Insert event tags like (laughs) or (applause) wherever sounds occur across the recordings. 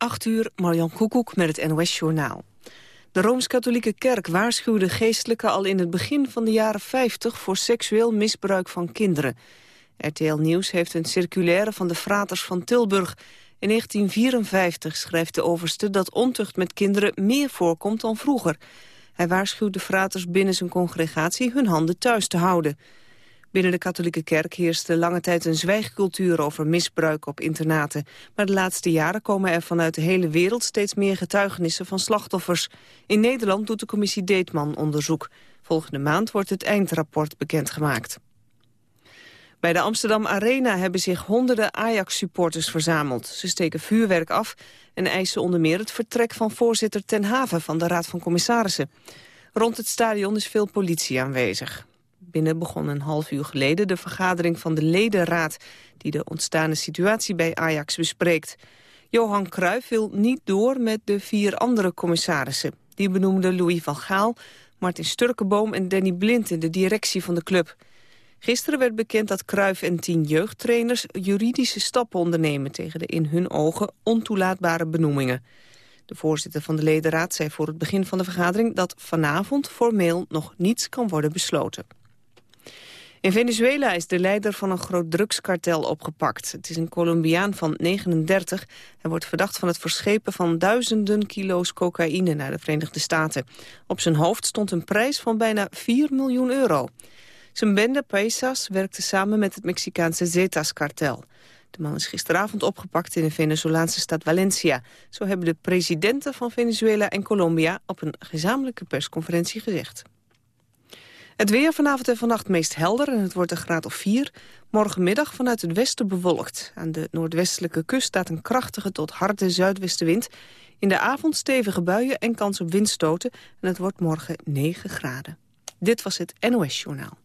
8 uur, Marjan Koekoek met het NOS-journaal. De Rooms-Katholieke Kerk waarschuwde geestelijken al in het begin van de jaren 50 voor seksueel misbruik van kinderen. RTL Nieuws heeft een circulaire van de fraters van Tilburg. In 1954 schrijft de overste dat ontucht met kinderen meer voorkomt dan vroeger. Hij waarschuwt de fraters binnen zijn congregatie hun handen thuis te houden. Binnen de katholieke kerk heerste lange tijd een zwijgcultuur over misbruik op internaten. Maar de laatste jaren komen er vanuit de hele wereld steeds meer getuigenissen van slachtoffers. In Nederland doet de commissie Deetman onderzoek. Volgende maand wordt het eindrapport bekendgemaakt. Bij de Amsterdam Arena hebben zich honderden Ajax-supporters verzameld. Ze steken vuurwerk af en eisen onder meer het vertrek van voorzitter Ten Haven van de Raad van Commissarissen. Rond het stadion is veel politie aanwezig. Binnen begon een half uur geleden de vergadering van de ledenraad... die de ontstane situatie bij Ajax bespreekt. Johan Cruijff wil niet door met de vier andere commissarissen. Die benoemden Louis van Gaal, Martin Sturkenboom en Danny Blind... in de directie van de club. Gisteren werd bekend dat Cruijff en tien jeugdtrainers... juridische stappen ondernemen tegen de in hun ogen ontoelaatbare benoemingen. De voorzitter van de ledenraad zei voor het begin van de vergadering... dat vanavond formeel nog niets kan worden besloten. In Venezuela is de leider van een groot drugskartel opgepakt. Het is een Colombiaan van 39. Hij wordt verdacht van het verschepen van duizenden kilo's cocaïne naar de Verenigde Staten. Op zijn hoofd stond een prijs van bijna 4 miljoen euro. Zijn bende Paisas werkte samen met het Mexicaanse Zetas-kartel. De man is gisteravond opgepakt in de Venezolaanse stad Valencia. Zo hebben de presidenten van Venezuela en Colombia op een gezamenlijke persconferentie gezegd. Het weer vanavond en vannacht meest helder en het wordt een graad of 4. Morgenmiddag vanuit het westen bewolkt. Aan de noordwestelijke kust staat een krachtige tot harde zuidwestenwind. In de avond stevige buien en kans op windstoten. En het wordt morgen 9 graden. Dit was het NOS Journaal.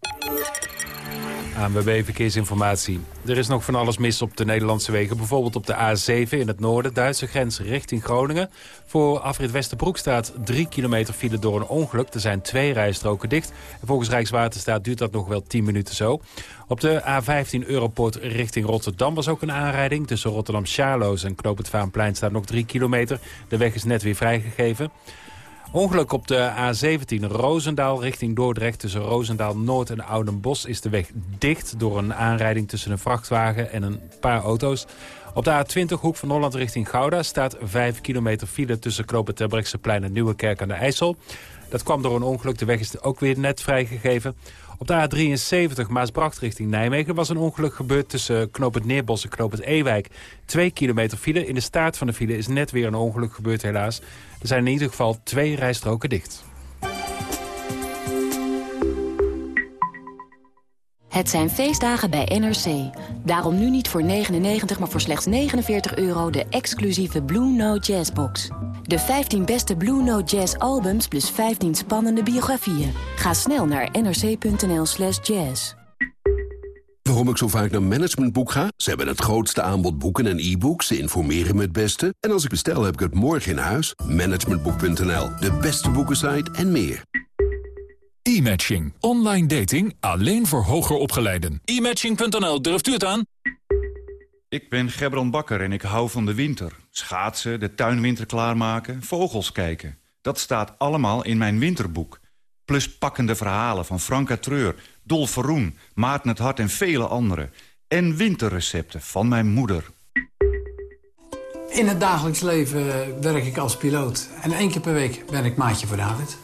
ANWB Verkeersinformatie. Er is nog van alles mis op de Nederlandse wegen. Bijvoorbeeld op de A7 in het noorden, Duitse grens richting Groningen. Voor afrit Westerbroek staat 3 kilometer file door een ongeluk. Er zijn twee rijstroken dicht. En volgens Rijkswaterstaat duurt dat nog wel 10 minuten zo. Op de A15 Europort richting Rotterdam was ook een aanrijding. Tussen Rotterdam-Charloes en Knoop het Vaanplein staat nog 3 kilometer. De weg is net weer vrijgegeven. Ongeluk op de A17 Roosendaal richting Dordrecht. Tussen Roosendaal Noord en Oudenbos is de weg dicht... door een aanrijding tussen een vrachtwagen en een paar auto's. Op de A20 Hoek van Holland richting Gouda staat 5 kilometer file... tussen Knopen Terbrechtseplein en Nieuwekerk aan de IJssel. Dat kwam door een ongeluk. De weg is ook weer net vrijgegeven. Op de A73 Maasbracht richting Nijmegen was een ongeluk gebeurd tussen Knoop het Neerbos en Knoop het Ewijk. Twee kilometer file. In de staart van de file is net weer een ongeluk gebeurd helaas. Er zijn in ieder geval twee rijstroken dicht. Het zijn feestdagen bij NRC. Daarom nu niet voor 99, maar voor slechts 49 euro de exclusieve Blue Note Jazz box. De 15 beste Blue Note Jazz albums plus 15 spannende biografieën. Ga snel naar nrc.nl slash jazz. Waarom ik zo vaak naar Managementboek ga? Ze hebben het grootste aanbod boeken en e-books. Ze informeren me het beste. En als ik bestel, heb ik het morgen in huis. Managementboek.nl, de beste boekensite en meer. E-matching. Online dating alleen voor hoger opgeleiden. E-matching.nl, durft u het aan? Ik ben Gebron Bakker en ik hou van de winter. Schaatsen, de tuinwinter klaarmaken, vogels kijken. Dat staat allemaal in mijn winterboek. Plus pakkende verhalen van Franka Treur, Dolf Verroen, Maarten het Hart en vele anderen. En winterrecepten van mijn moeder. In het dagelijks leven werk ik als piloot. En één keer per week ben ik maatje voor David.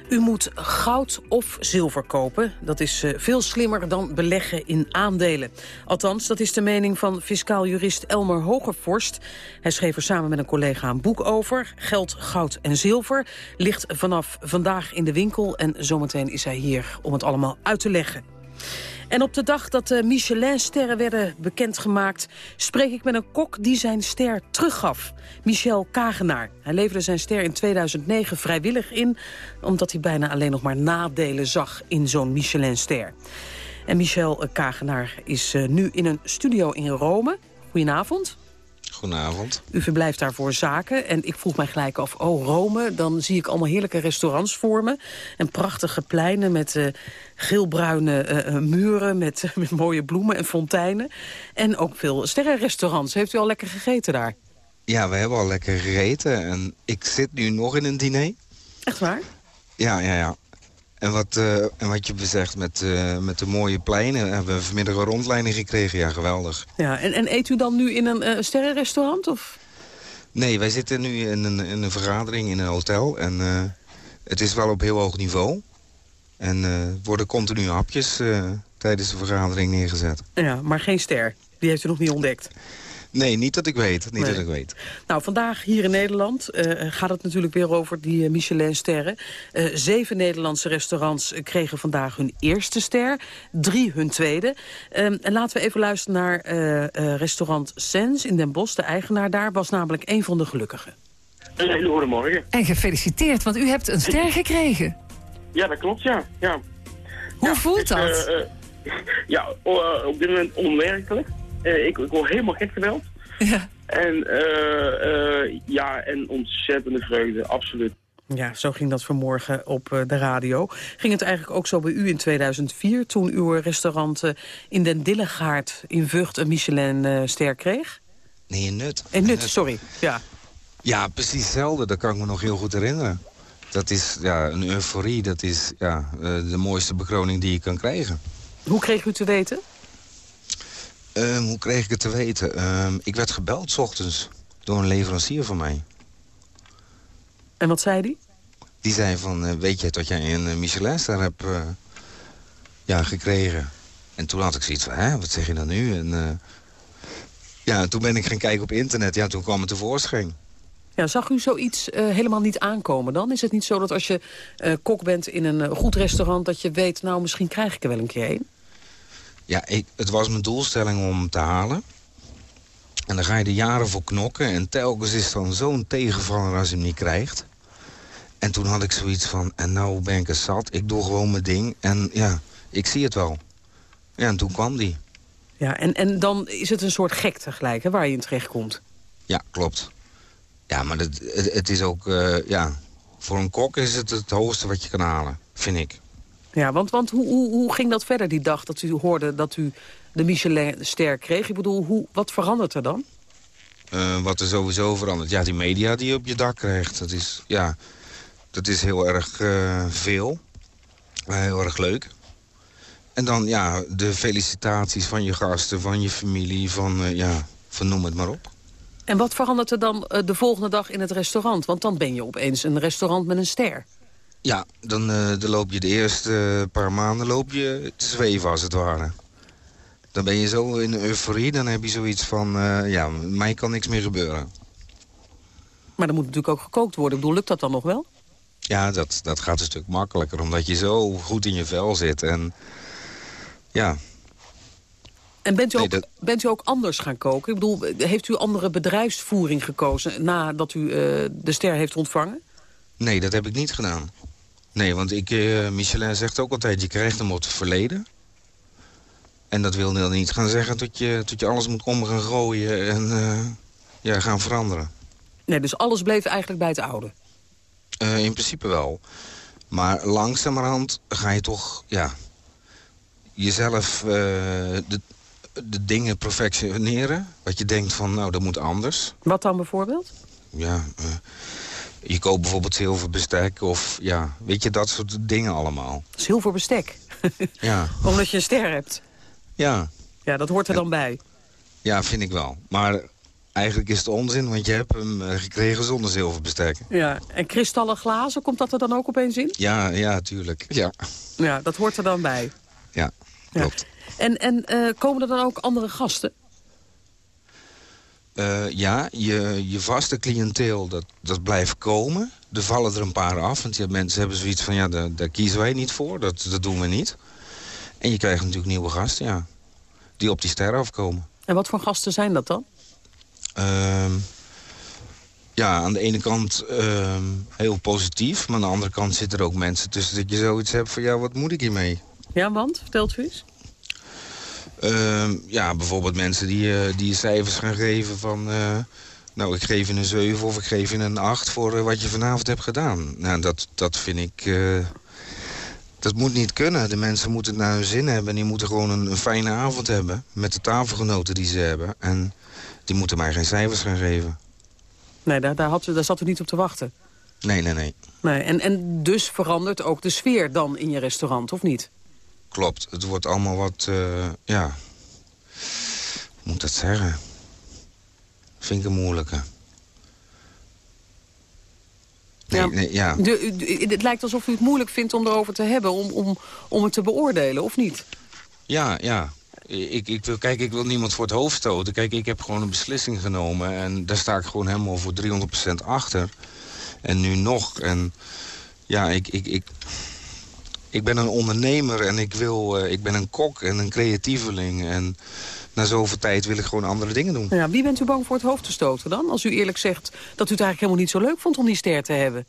U moet goud of zilver kopen. Dat is uh, veel slimmer dan beleggen in aandelen. Althans, dat is de mening van fiscaal jurist Elmer Hogervorst. Hij schreef er samen met een collega een boek over. Geld, goud en zilver ligt vanaf vandaag in de winkel... en zometeen is hij hier om het allemaal uit te leggen. En op de dag dat de Michelin-sterren werden bekendgemaakt... spreek ik met een kok die zijn ster teruggaf. Michel Kagenaar. Hij leverde zijn ster in 2009 vrijwillig in... omdat hij bijna alleen nog maar nadelen zag in zo'n Michelin-ster. En Michel Kagenaar is eh, nu in een studio in Rome. Goedenavond. Goedenavond. U verblijft daar voor zaken. En ik vroeg mij gelijk af, oh Rome, dan zie ik allemaal heerlijke restaurants voor me. En prachtige pleinen met uh, geelbruine uh, muren met, (laughs) met mooie bloemen en fonteinen. En ook veel sterrenrestaurants. Heeft u al lekker gegeten daar? Ja, we hebben al lekker gegeten. En ik zit nu nog in een diner. Echt waar? Ja, ja, ja. En wat, uh, en wat je bezegt met, uh, met de mooie pleinen... hebben we vanmiddag een rondleiding gekregen. Ja, geweldig. Ja, en, en eet u dan nu in een uh, sterrenrestaurant? Of? Nee, wij zitten nu in een, in een vergadering in een hotel. En het is wel op heel hoog niveau. En er worden continu hapjes tijdens de vergadering neergezet. Ja, maar geen ster. Die heeft u nog niet ontdekt. Nee, niet dat ik weet. Niet nee. dat ik weet. Nou, vandaag hier in Nederland uh, gaat het natuurlijk weer over die uh, Michelin-sterren. Uh, zeven Nederlandse restaurants kregen vandaag hun eerste ster. Drie hun tweede. en laten we even luisteren naar restaurant Sens in Den Bosch. De eigenaar daar was namelijk een van de gelukkigen. Een hele goede morgen. En gefeliciteerd, want u hebt een ster (laughs) gekregen. Ja, dat klopt, ja. ja. Hoe ja, voelt dat? (laughs) ja, op dit moment onwerkelijk. Uh, ik, ik word helemaal gek geweld. (laughs) Ja. En uh, uh, ja, en ontzettende vreugde, absoluut. Ja, zo ging dat vanmorgen op de radio. Ging het eigenlijk ook zo bij u in 2004... toen uw restaurant in Den Dillegaard in Vught een Michelin-ster kreeg? Nee, in Nut. In Nut, sorry. Ja. ja, precies hetzelfde. Dat kan ik me nog heel goed herinneren. Dat is ja, een euforie. Dat is ja, de mooiste bekroning die je kan krijgen. Hoe kreeg u te weten? Um, hoe kreeg ik het te weten? Um, ik werd gebeld s ochtends door een leverancier van mij. En wat zei die? Die zei van, uh, weet je dat jij een Michelinster hebt uh, ja, gekregen? En toen had ik zoiets van, hè, wat zeg je dan nu? En uh, ja, toen ben ik gaan kijken op internet. Ja, toen kwam het tevoorschijn. Ja, zag u zoiets helemaal niet aankomen dan? Is het niet zo dat als je kok bent in een goed restaurant... dat je weet, nou, misschien krijg ik er wel een keer een? Ja, ik, het was mijn doelstelling om hem te halen. En dan ga je er jaren voor knokken. En telkens is dan zo'n tegenvaller als je hem niet krijgt. En toen had ik zoiets van, en nou ben ik er zat. Ik doe gewoon mijn ding. En ja, ik zie het wel. Ja, en toen kwam die. Ja, en, en dan is het een soort gekte gelijk, hè, waar je in terecht komt. Ja, klopt. Ja, maar het, het, het is ook, uh, ja... Voor een kok is het het hoogste wat je kan halen, vind ik. Ja, want, want hoe, hoe, hoe ging dat verder die dag dat u hoorde dat u de Michelin-ster kreeg? Ik bedoel, hoe, wat verandert er dan? Uh, wat er sowieso verandert? Ja, die media die je op je dak krijgt. Dat is, ja, dat is heel erg uh, veel. Uh, heel erg leuk. En dan ja, de felicitaties van je gasten, van je familie, van, ja, van noem het maar op. En wat verandert er dan de volgende dag in het restaurant? Want dan ben je opeens een restaurant met een ster. Ja, dan, uh, dan loop je de eerste paar maanden loop je te zweven als het ware. Dan ben je zo in euforie, dan heb je zoiets van... Uh, ja, mij kan niks meer gebeuren. Maar dan moet natuurlijk ook gekookt worden. Ik bedoel, lukt dat dan nog wel? Ja, dat, dat gaat een stuk makkelijker, omdat je zo goed in je vel zit. En ja... En bent u, ook, dat... bent u ook anders gaan koken? Ik bedoel, heeft u andere bedrijfsvoering gekozen nadat u uh, de ster heeft ontvangen? Nee, dat heb ik niet gedaan. Nee, want ik, uh, Michelin zegt ook altijd, je krijgt hem op het verleden. En dat wil dan niet gaan zeggen dat je, dat je alles moet om gaan gooien en uh, ja, gaan veranderen. Nee, dus alles bleef eigenlijk bij het oude? Uh, in principe wel. Maar langzamerhand ga je toch, ja, jezelf de, de dingen perfectioneren. Wat je denkt van, nou, dat moet anders. Wat dan bijvoorbeeld? Ja, je koopt bijvoorbeeld zilverbestek of ja, weet je, dat soort dingen allemaal. Zilverbestek? (laughs) ja. (laughs) Omdat je een ster hebt? Ja. Ja, dat hoort er dan bij? Ja, vind ik wel. Maar eigenlijk is het onzin, want je hebt hem eh, gekregen zonder zilverbestek. Ja, en kristallen glazen, komt dat er dan ook opeens in? Ja, ja, tuurlijk. Ja, Ja, dat hoort er dan bij. ja klopt. En, en eh, komen er dan ook andere gasten? Eh, ja, je, je vaste cliënteel, dat, dat blijft komen. Er vallen er een paar af, want ja, mensen hebben zoiets van... ja, daar, daar kiezen wij niet voor, dat, dat doen we niet. En je krijgt natuurlijk nieuwe gasten, ja. Die op die ster afkomen. En wat voor gasten zijn dat dan? Ehm, ja, aan de ene kant ehm, heel positief... maar aan de andere kant zitten er ook mensen tussen... dat je zoiets hebt van, ja, wat moet ik hiermee? Ja, want? Vertelt u eens. Ehm, ja, bijvoorbeeld mensen die, eh, die cijfers gaan geven van... eh, nou, ik geef je een 7 of ik geef je een 8 voor eh, wat je vanavond hebt gedaan. Nou, dat, dat vind ik... dat moet niet kunnen. De mensen moeten het naar hun zin hebben. En die moeten gewoon een, een fijne avond hebben. Met de tafelgenoten die ze hebben. En die moeten mij geen cijfers gaan geven. Nee, daar, daar, had daar zat u niet op te wachten. Nee, nee, nee. Nee, en, en dus verandert ook de sfeer dan in je restaurant, of niet? Klopt. Het wordt allemaal wat... eh, ja... Hoe moet dat zeggen? Vind ik een moeilijke. Nee, Ja. nee, ja. De, het lijkt alsof u het moeilijk vindt om erover te hebben, om, om, om het te beoordelen, of niet? Ja, ja. Ik, ik wil, kijk, ik wil niemand voor het hoofd stoten. Kijk, ik heb gewoon een beslissing genomen. En daar sta ik gewoon helemaal voor 300% achter. En nu nog. En ja, ik, ik, ik, ik ben een ondernemer en ik, wil, eh, ik ben een kok en een creatieveling. En na zoveel tijd wil ik gewoon andere dingen doen. Ja, wie bent u bang voor het hoofd te stoten dan? Als u eerlijk zegt dat u het eigenlijk helemaal niet zo leuk vond om die ster te hebben.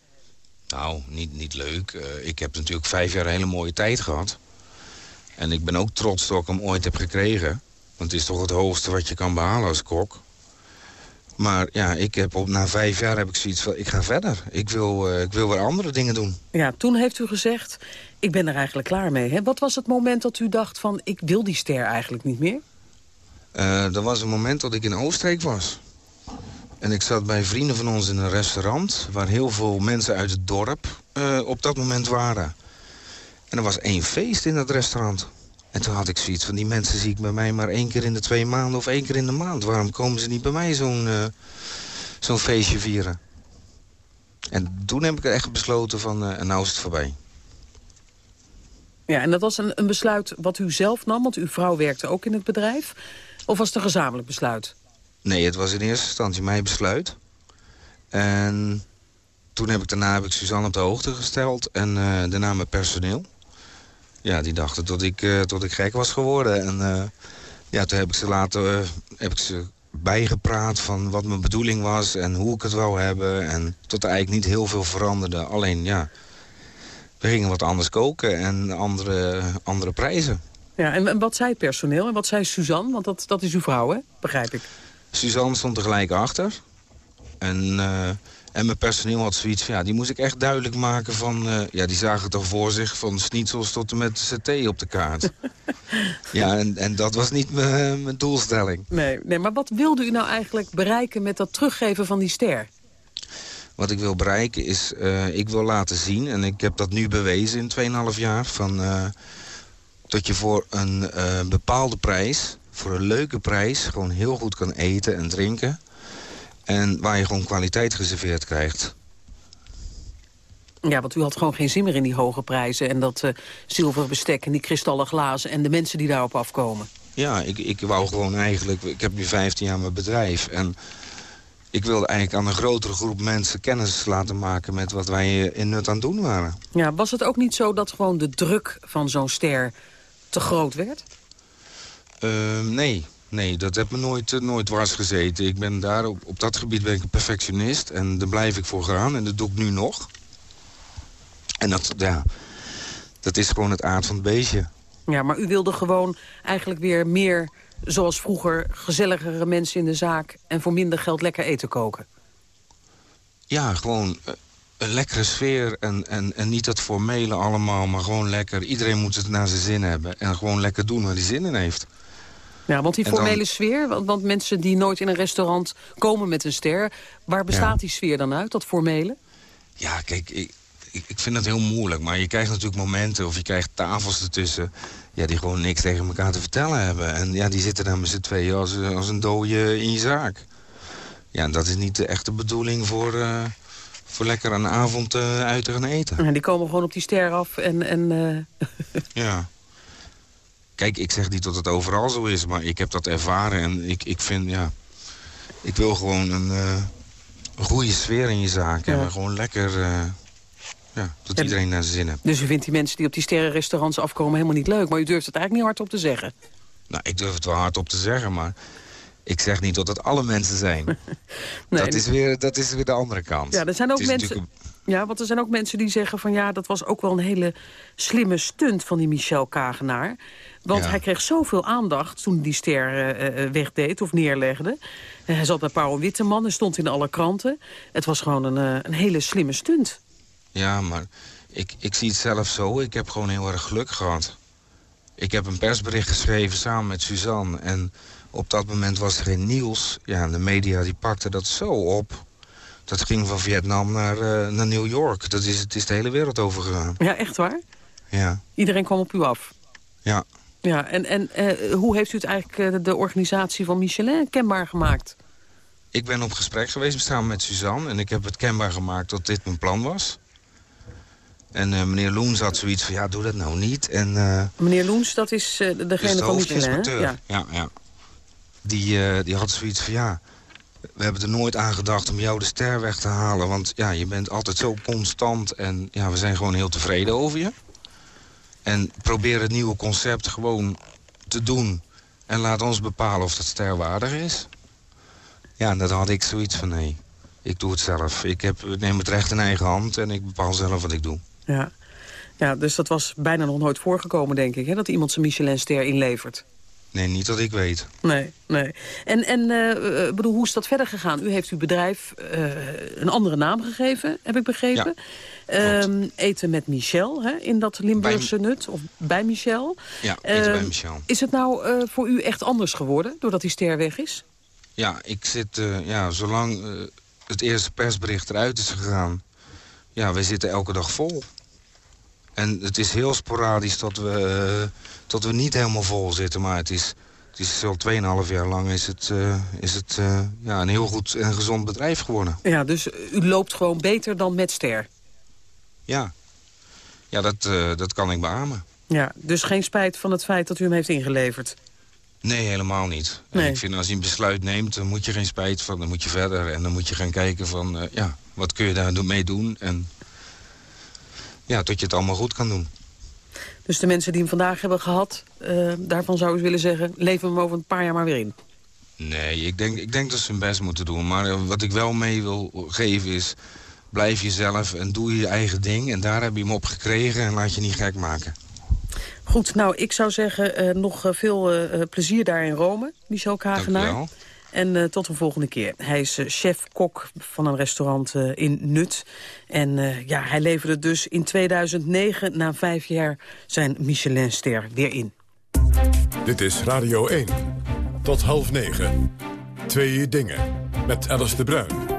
Nou, niet, niet leuk. Eh, ik heb natuurlijk vijf jaar een hele mooie tijd gehad. En ik ben ook trots dat ik hem ooit heb gekregen. Want het is toch het hoogste wat je kan behalen als kok. Maar ja, ik heb op, na vijf jaar heb ik zoiets van, ik ga verder. Ik wil, eh, ik wil weer andere dingen doen. Ja, toen heeft u gezegd, ik ben er eigenlijk klaar mee. Hè? Wat was het moment dat u dacht van, ik wil die ster eigenlijk niet meer? Eh er was een moment dat ik in Oostenrijk was. En ik zat bij vrienden van ons in een restaurant... waar heel veel mensen uit het dorp eh, op dat moment waren. En er was één feest in dat restaurant. En toen had ik zoiets van... die mensen zie ik bij mij maar één keer in de twee maanden... of één keer in de maand. Waarom komen ze niet bij mij zo'n eh, zo'n feestje vieren? En toen heb ik echt besloten van... nou is het voorbij. Ja, en dat was een, een besluit wat u zelf nam, want uw vrouw werkte ook in het bedrijf. Of was het een gezamenlijk besluit? Nee, het was in eerste instantie mijn besluit. En toen heb ik daarna heb ik Suzanne op de hoogte gesteld en eh, daarna mijn personeel. Ja, die dachten tot ik, eh, tot ik gek was geworden. En eh, ja, toen heb ik ze later heb ik ze bijgepraat van wat mijn bedoeling was en hoe ik het wou hebben. En tot er eigenlijk niet heel veel veranderde. Alleen ja, we gingen wat anders koken en andere, andere prijzen. Ja, en, wat zei het personeel en wat zei Suzanne? Want dat, dat is uw vrouw, hè? Begrijp ik. Suzanne stond er gelijk achter. En, eh, en mijn personeel had zoiets van... Ja, die moest ik echt duidelijk maken van... eh, ja, die zagen toch voor zich van schnitzels tot en met saté op de kaart. (laughs) ja, en, en dat was niet mijn mijn doelstelling. Nee, nee, maar wat wilde u nou eigenlijk bereiken met dat teruggeven van die ster? Wat ik wil bereiken is... eh, ik wil laten zien, en ik heb dat nu bewezen in 2,5 jaar... Van, eh, dat je voor een eh, bepaalde prijs, voor een leuke prijs... gewoon heel goed kan eten en drinken... En waar je gewoon kwaliteit geserveerd krijgt. Ja, want u had gewoon geen zin meer in die hoge prijzen... en dat zilveren bestek en die kristallen glazen... en de mensen die daarop afkomen. Ja, ik, ik wou gewoon eigenlijk... Ik heb nu 15 jaar mijn bedrijf. En ik wilde eigenlijk aan een grotere groep mensen kennis laten maken... met wat wij in Nut aan het doen waren. Ja, was het ook niet zo dat gewoon de druk van zo'n ster te groot werd? Ehm, nee, nee, dat heeft me nooit, eh, nooit dwars gezeten. Ik ben daar, op, op dat gebied ben ik een perfectionist. En daar blijf ik voor gaan. En dat doe ik nu nog. En dat, ja, dat is gewoon het aard van het beestje. Ja, maar u wilde gewoon eigenlijk weer meer, zoals vroeger... gezelligere mensen in de zaak en voor minder geld lekker eten koken. Ja, gewoon eh, een lekkere sfeer en, en, en niet dat formele allemaal, maar gewoon lekker. Iedereen moet het naar zijn zin hebben en gewoon lekker doen waar hij zin in heeft. Ja, want die dan- formele sfeer, want, want mensen die nooit in een restaurant komen met een ster... waar bestaat Ja. die sfeer dan uit, dat formele? Ja, kijk, ik, ik, ik vind dat heel moeilijk, maar je krijgt natuurlijk momenten of je krijgt tafels ertussen... Ja, die gewoon niks tegen elkaar te vertellen hebben. En ja, die zitten daar met z'n tweeën als, als een dode in je zaak. Ja, dat is niet de echte bedoeling voor, uh, voor lekker een avond uh, uit te gaan eten. En die komen gewoon op die ster af en... en uh... (laughs) ja. Kijk, ik zeg niet dat het overal zo is, maar ik heb dat ervaren. En ik, ik vind, ja... Ik wil gewoon een, een goede sfeer in je zaak. Ja. En gewoon lekker... Ja, dat iedereen naar zijn zin heeft. Dus u vindt die mensen die op die sterrenrestaurants afkomen helemaal niet leuk. Maar u durft het eigenlijk niet hardop te zeggen. Nou, ik durf het wel hardop te zeggen, maar... Ik zeg niet dat het alle mensen zijn. (laughs) nee, dat, is weer, dat is weer de andere kant. Ja, er zijn ook mensen... Ja, want er zijn ook mensen die zeggen van ja, dat was ook wel een hele slimme stunt van die Michel Kagenaar. Want hij kreeg zoveel aandacht toen die ster uh, wegdeed of neerlegde. hij zat bij Paul Witteman en stond in alle kranten. Het was gewoon een, een hele slimme stunt. Ja, maar ik, ik zie het zelf zo. Ik heb gewoon heel erg geluk gehad. Ik heb een persbericht geschreven samen met Suzanne. En op dat moment was er geen nieuws. Ja, de media die pakte dat zo op. Dat ging van Vietnam naar, uh, naar New York. Dat is, het is de hele wereld overgegaan. Ja, echt waar? Ja. Iedereen kwam op u af? Ja. Ja, en, en uh, hoe heeft u het eigenlijk uh, de organisatie van Michelin kenbaar gemaakt? Ik ben op gesprek geweest samen met Suzanne... en ik heb het kenbaar gemaakt dat dit mijn plan was. En uh, meneer Loens had zoiets van, ja, doe dat nou niet. En, uh, meneer Loens, dat is uh, degene de van Michelin, ja. ja, ja. Die, die had zoiets van, ja, we hebben er nooit aan gedacht om jou de ster weg te halen. Want ja, je bent altijd zo constant en ja, we zijn gewoon heel tevreden over je. En probeer het nieuwe concept gewoon te doen. En laat ons bepalen of dat sterwaardig is. Ja, en dat had ik zoiets van, nee, ik doe het zelf. Ik heb, neem het recht in eigen hand en ik bepaal zelf wat ik doe. Ja. ja, dus dat was bijna nog nooit voorgekomen, denk ik, hè, dat iemand zijn Michelinster inlevert. Nee, niet dat ik weet. Nee, nee. En, en uh, bedoel, hoe is dat verder gegaan? U heeft uw bedrijf uh, een andere naam gegeven, heb ik begrepen. Ja, um, eten met Michel, hè, in dat Limburgse bij... nut, of bij Michel. Ja, eten uh, bij Michel. Is het nou voor u echt anders geworden, doordat die ster weg is? Ja, ik zit, ja, zolang het eerste persbericht eruit is gegaan ja, we zitten elke dag vol. En het is heel sporadisch dat we, dat we niet helemaal vol zitten. Maar het is, het is al 2,5 jaar lang is het, uh, is het uh, ja, een heel goed en gezond bedrijf geworden. Ja, dus u loopt gewoon beter dan met Ster? Ja, ja dat, uh, dat kan ik beamen. Ja, dus geen spijt van het feit dat u hem heeft ingeleverd? Nee, helemaal niet. Nee. ik vind als je een besluit neemt, dan moet je geen spijt van. Dan moet je verder en dan moet je gaan kijken van... ja, wat kun je daar mee doen? En ja, tot je het allemaal goed kan doen. Dus de mensen die hem vandaag hebben gehad, uh, daarvan zou u willen zeggen... leven hem over een paar jaar maar weer in? Nee, ik denk, ik denk dat ze hun best moeten doen. Maar uh, wat ik wel mee wil geven is... blijf jezelf en doe je eigen ding. En daar heb je hem op gekregen en laat je niet gek maken. Goed, nou, ik zou zeggen uh, nog veel plezier daar in Rome, Michel Kagenaar. Dank en uh, tot de volgende keer. Hij is uh, chef-kok van een restaurant uh, in Nut. En ja, hij leverde dus in 2009, na vijf jaar, zijn Michelinster weer in. Dit is Radio 1. Tot half negen. Twee dingen. Met Alice de Bruin.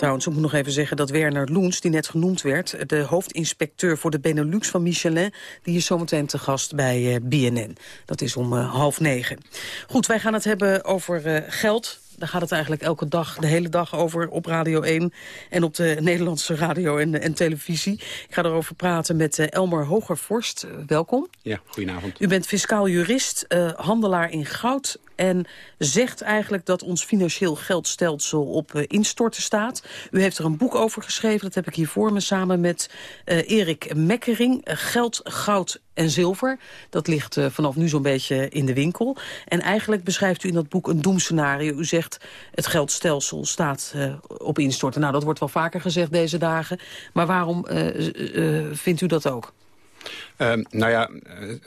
Trouwens, ik moet nog even zeggen dat Werner Loens, die net genoemd werd... de hoofdinspecteur voor de Benelux van Michelin... die is zometeen te gast bij uh, BNN. Dat is om uh, half negen. Goed, wij gaan het hebben over uh, geld. Daar gaat het eigenlijk elke dag, de hele dag over op Radio 1... en op de Nederlandse radio en, en televisie. Ik ga erover praten met Elmer Hogervorst. welkom. Ja, goedenavond. U bent fiscaal jurist, handelaar in goud en zegt eigenlijk dat ons financieel geldstelsel op uh, instorten staat. U heeft er een boek over geschreven, dat heb ik hier voor me... samen met uh, Erik Mekkering, Geld, Goud en Zilver. Dat ligt vanaf nu zo'n beetje in de winkel. En eigenlijk beschrijft u in dat boek een doemscenario. U zegt het geldstelsel staat op instorten. Nou, dat wordt wel vaker gezegd deze dagen. Maar waarom vindt u dat ook? Um, nou ja,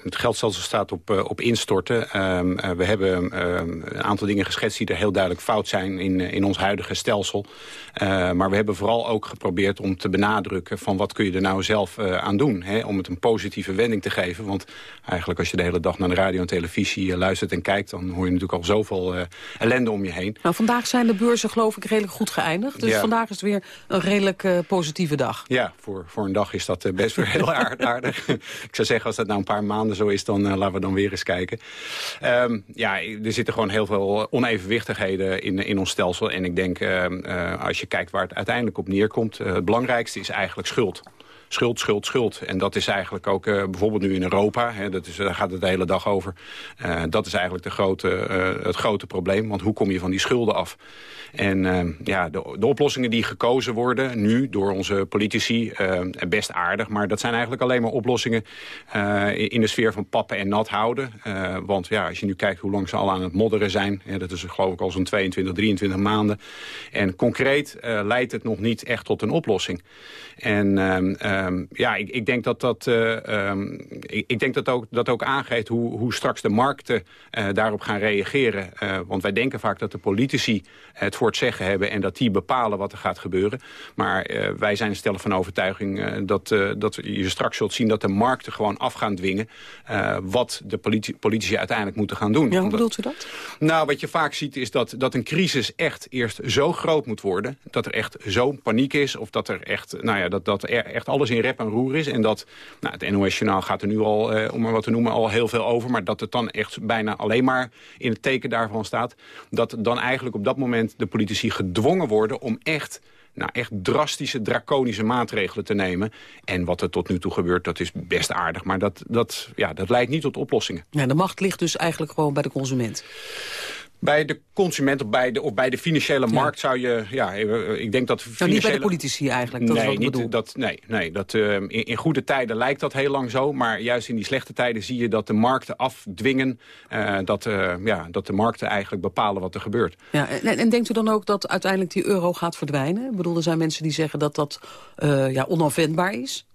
het geldstelsel staat op, uh, op instorten. Um, uh, we hebben um, een aantal dingen geschetst die er heel duidelijk fout zijn in, in ons huidige stelsel. maar we hebben vooral ook geprobeerd om te benadrukken van wat kun je er nou zelf aan doen. Hè, om het een positieve wending te geven. Want eigenlijk als je de hele dag naar de radio en televisie luistert en kijkt... dan hoor je natuurlijk al zoveel ellende om je heen. Nou, vandaag zijn de beurzen geloof ik redelijk goed geëindigd. Dus ja. vandaag is het weer een redelijk positieve dag. Ja, voor, voor een dag is dat best weer heel aardig. (laughs) ik zou zeggen, als dat nou een paar maanden zo is, dan laten we dan weer eens kijken. Ehm, ja, er zitten gewoon heel veel onevenwichtigheden in, in ons stelsel. En ik denk, ehm, als je kijkt waar het uiteindelijk op neerkomt... het belangrijkste is eigenlijk schuld schuld, schuld, schuld. En dat is eigenlijk ook uh, bijvoorbeeld nu in Europa, hè, dat is, daar gaat het de hele dag over. Uh, dat is eigenlijk de grote, uh, het grote probleem, want hoe kom je van die schulden af? En ja, de, de, oplossingen die gekozen worden nu door onze politici, best aardig, maar dat zijn eigenlijk alleen maar oplossingen in, de sfeer van pappen en nat houden. want ja, als je nu kijkt hoe lang ze al aan het modderen zijn, dat is geloof ik al zo'n 22, 23 maanden. En concreet leidt het nog niet echt tot een oplossing. En um, ja, ik, ik, denk dat dat, uh, um, ik, ik, denk dat ook, dat ook aangeeft hoe, hoe straks de markten uh, daarop gaan reageren. Uh, want wij denken vaak dat de politici het voor het zeggen hebben... en dat die bepalen wat er gaat gebeuren. Maar wij zijn stellen van overtuiging dat, dat je straks zult zien... dat de markten gewoon af gaan dwingen wat de politi politici uiteindelijk moeten gaan doen. Ja, hoe bedoelt u dat? Nou, wat je vaak ziet is dat, dat een crisis echt eerst zo groot moet worden... dat er echt zo'n paniek is of dat er echt, nou ja, dat, dat er echt alles in rep en roer is. En dat, nou, het NOS-journaal gaat er nu al, eh, om maar wat te noemen, al heel veel over. Maar dat het dan echt bijna alleen maar in het teken daarvan staat. Dat dan eigenlijk op dat moment de politici gedwongen worden om echt nou, echt drastische, draconische maatregelen te nemen. En wat er tot nu toe gebeurt, dat is best aardig. Maar dat, dat, ja, dat leidt niet tot oplossingen. Ja, de macht ligt dus eigenlijk gewoon bij de consument. Bij de consument of bij de, of bij de financiële markt zou je... Ja, ik denk dat financiële... Nou, niet bij de politici eigenlijk, dat nee, is wat niet, dat, nee, nee dat, uh, in, in, goede tijden lijkt dat heel lang zo. Maar juist in die slechte tijden zie je dat de markten afdwingen. Uh, dat, uh, ja, dat de markten eigenlijk bepalen wat er gebeurt. Ja, en, en, denkt u dan ook dat uiteindelijk die euro gaat verdwijnen? Ik bedoel, er zijn mensen die zeggen dat dat ja, onafwendbaar is.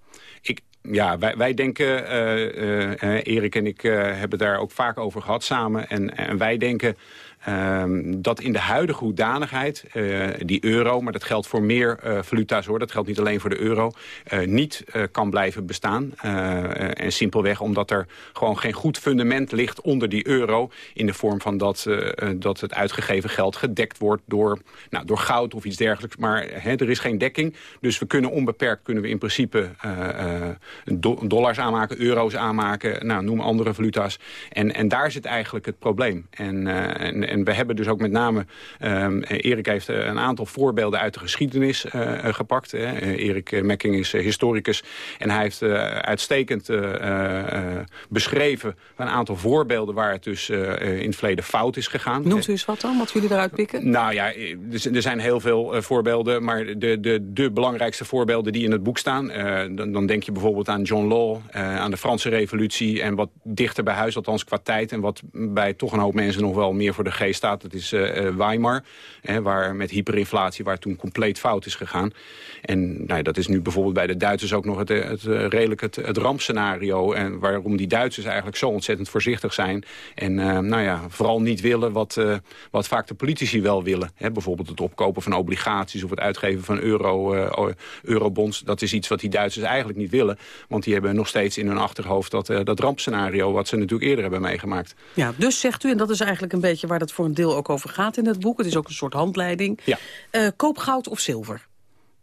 Ik, ja, wij, wij denken, uh, Erik en ik hebben daar ook vaak over gehad samen. En, en wij denken Um, dat in de huidige hoedanigheid, uh, die euro... maar dat geldt voor meer uh, valuta's hoor, dat geldt niet alleen voor de euro... Uh, niet kan blijven bestaan. en simpelweg omdat er gewoon geen goed fundament ligt onder die euro... in de vorm van dat, dat het uitgegeven geld gedekt wordt door, nou, door goud of iets dergelijks. Maar er is geen dekking, dus we kunnen onbeperkt... kunnen we in principe do dollars aanmaken, euro's aanmaken... Nou, noem andere valuta's. En, en daar zit eigenlijk het probleem. En, en en we hebben dus ook met name... Um, Erik heeft eh, een aantal voorbeelden uit de geschiedenis uh, gepakt. Hè. Erik Mekking is historicus. En hij heeft uitstekend beschreven een aantal voorbeelden... waar het dus in het verleden fout is gegaan. Noemt u eens wat dan, wat jullie eruit pikken? Nou ja, er zijn heel veel voorbeelden. Maar de, de, de belangrijkste voorbeelden die in het boek staan... dan, dan, denk je bijvoorbeeld aan John Law, aan de Franse revolutie... en wat dichter bij huis, althans qua tijd... en wat bij toch een hoop mensen nog wel meer voor de staat. Dat is uh, Weimar, hè, waar met hyperinflatie, waar toen compleet fout is gegaan. En nou, dat is nu bijvoorbeeld bij de Duitsers ook nog het, eh, het, redelijk het, het, rampscenario. En waarom die Duitsers eigenlijk zo ontzettend voorzichtig zijn. En nou ja, vooral niet willen wat, wat vaak de politici wel willen. Hè, bijvoorbeeld het opkopen van obligaties of het uitgeven van euro, eurobonds. Dat is iets wat die Duitsers eigenlijk niet willen. Want die hebben nog steeds in hun achterhoofd dat, dat rampscenario... wat ze natuurlijk eerder hebben meegemaakt. Ja, dus zegt u, en dat is eigenlijk een beetje waar dat voor een deel ook over gaat in het boek. Het is ook een soort handleiding. Ja. Uh, koop goud of zilver?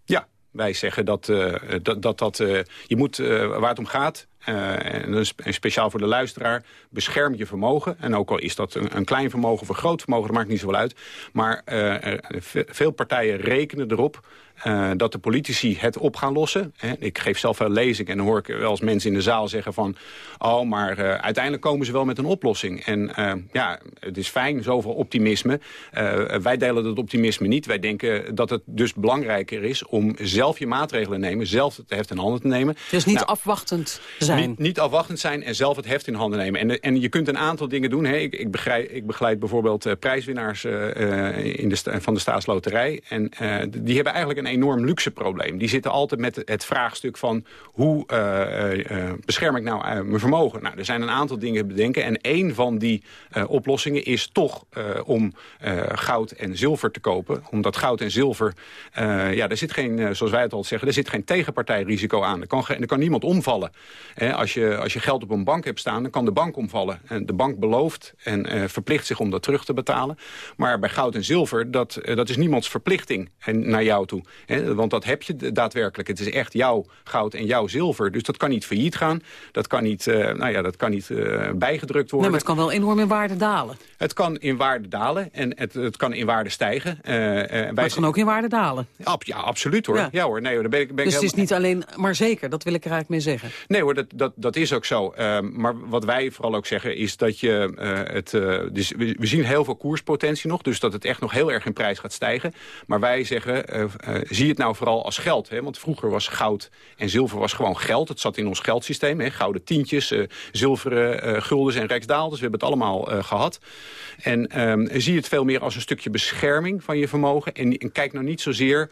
Ja, wij zeggen dat, uh, dat, dat, dat uh, je moet, waar het om gaat... en speciaal voor de luisteraar, bescherm je vermogen. En ook al is dat een, een klein vermogen of een groot vermogen, dat maakt niet zoveel uit. Maar veel partijen rekenen erop uh, dat de politici het op gaan lossen. Hè. Ik geef zelf wel lezing en dan hoor ik wel eens mensen in de zaal zeggen van... oh, maar uh, uiteindelijk komen ze wel met een oplossing. En uh, ja, het is fijn, zoveel optimisme. wij delen dat optimisme niet. Wij denken dat het dus belangrijker is om zelf je maatregelen te nemen... zelf het heft in handen te nemen. Dus niet nou, afwachtend zijn. Niet, niet, afwachtend zijn en zelf het heft in handen nemen. En, en je kunt een aantal dingen doen. Hè. Ik, ik, begrijp, ik begeleid bijvoorbeeld prijswinnaars in de, van de staatsloterij. En die hebben eigenlijk een een enorm luxe probleem. Die zitten altijd met het vraagstuk van hoe uh, bescherm ik nou mijn vermogen? Nou, er zijn een aantal dingen te bedenken. En één van die oplossingen is toch om goud en zilver te kopen. Omdat goud en zilver, ja, er zit geen, zoals wij het al zeggen, er zit geen tegenpartijrisico aan. Er kan, er kan niemand omvallen. als, je, als je geld op een bank hebt staan, dan kan de bank omvallen. En de bank belooft en verplicht zich om dat terug te betalen. Maar bij goud en zilver, dat, dat is niemands verplichting en, naar jou toe. Want dat heb je daadwerkelijk. Het is echt jouw goud en jouw zilver. Dus dat kan niet failliet gaan. Dat kan niet, nou ja, dat kan niet bijgedrukt worden. Nee, maar het kan wel enorm in waarde dalen. Het kan in waarde dalen en het, het kan in waarde stijgen. maar het kan ook in waarde dalen. ja, absoluut hoor. Ja, hoor. Nee, hoor, ben ik, ben dus het is niet alleen maar zeker, dat wil ik er eigenlijk mee zeggen. Nee hoor, dat, dat, dat is ook zo. Ehm, maar wat wij vooral ook zeggen is dat je uh, het... Uh, dus we, we, zien heel veel koerspotentie nog, dus dat het echt nog heel erg in prijs gaat stijgen. Maar wij zeggen, uh, zie het nou vooral als geld. Hè? Want vroeger was goud en zilver was gewoon geld. Het zat in ons geldsysteem. Hè? Gouden tientjes, zilveren guldens en rijksdaalders. We hebben het allemaal gehad. En um, zie het veel meer als een stukje bescherming van je vermogen. En, kijk nou niet zozeer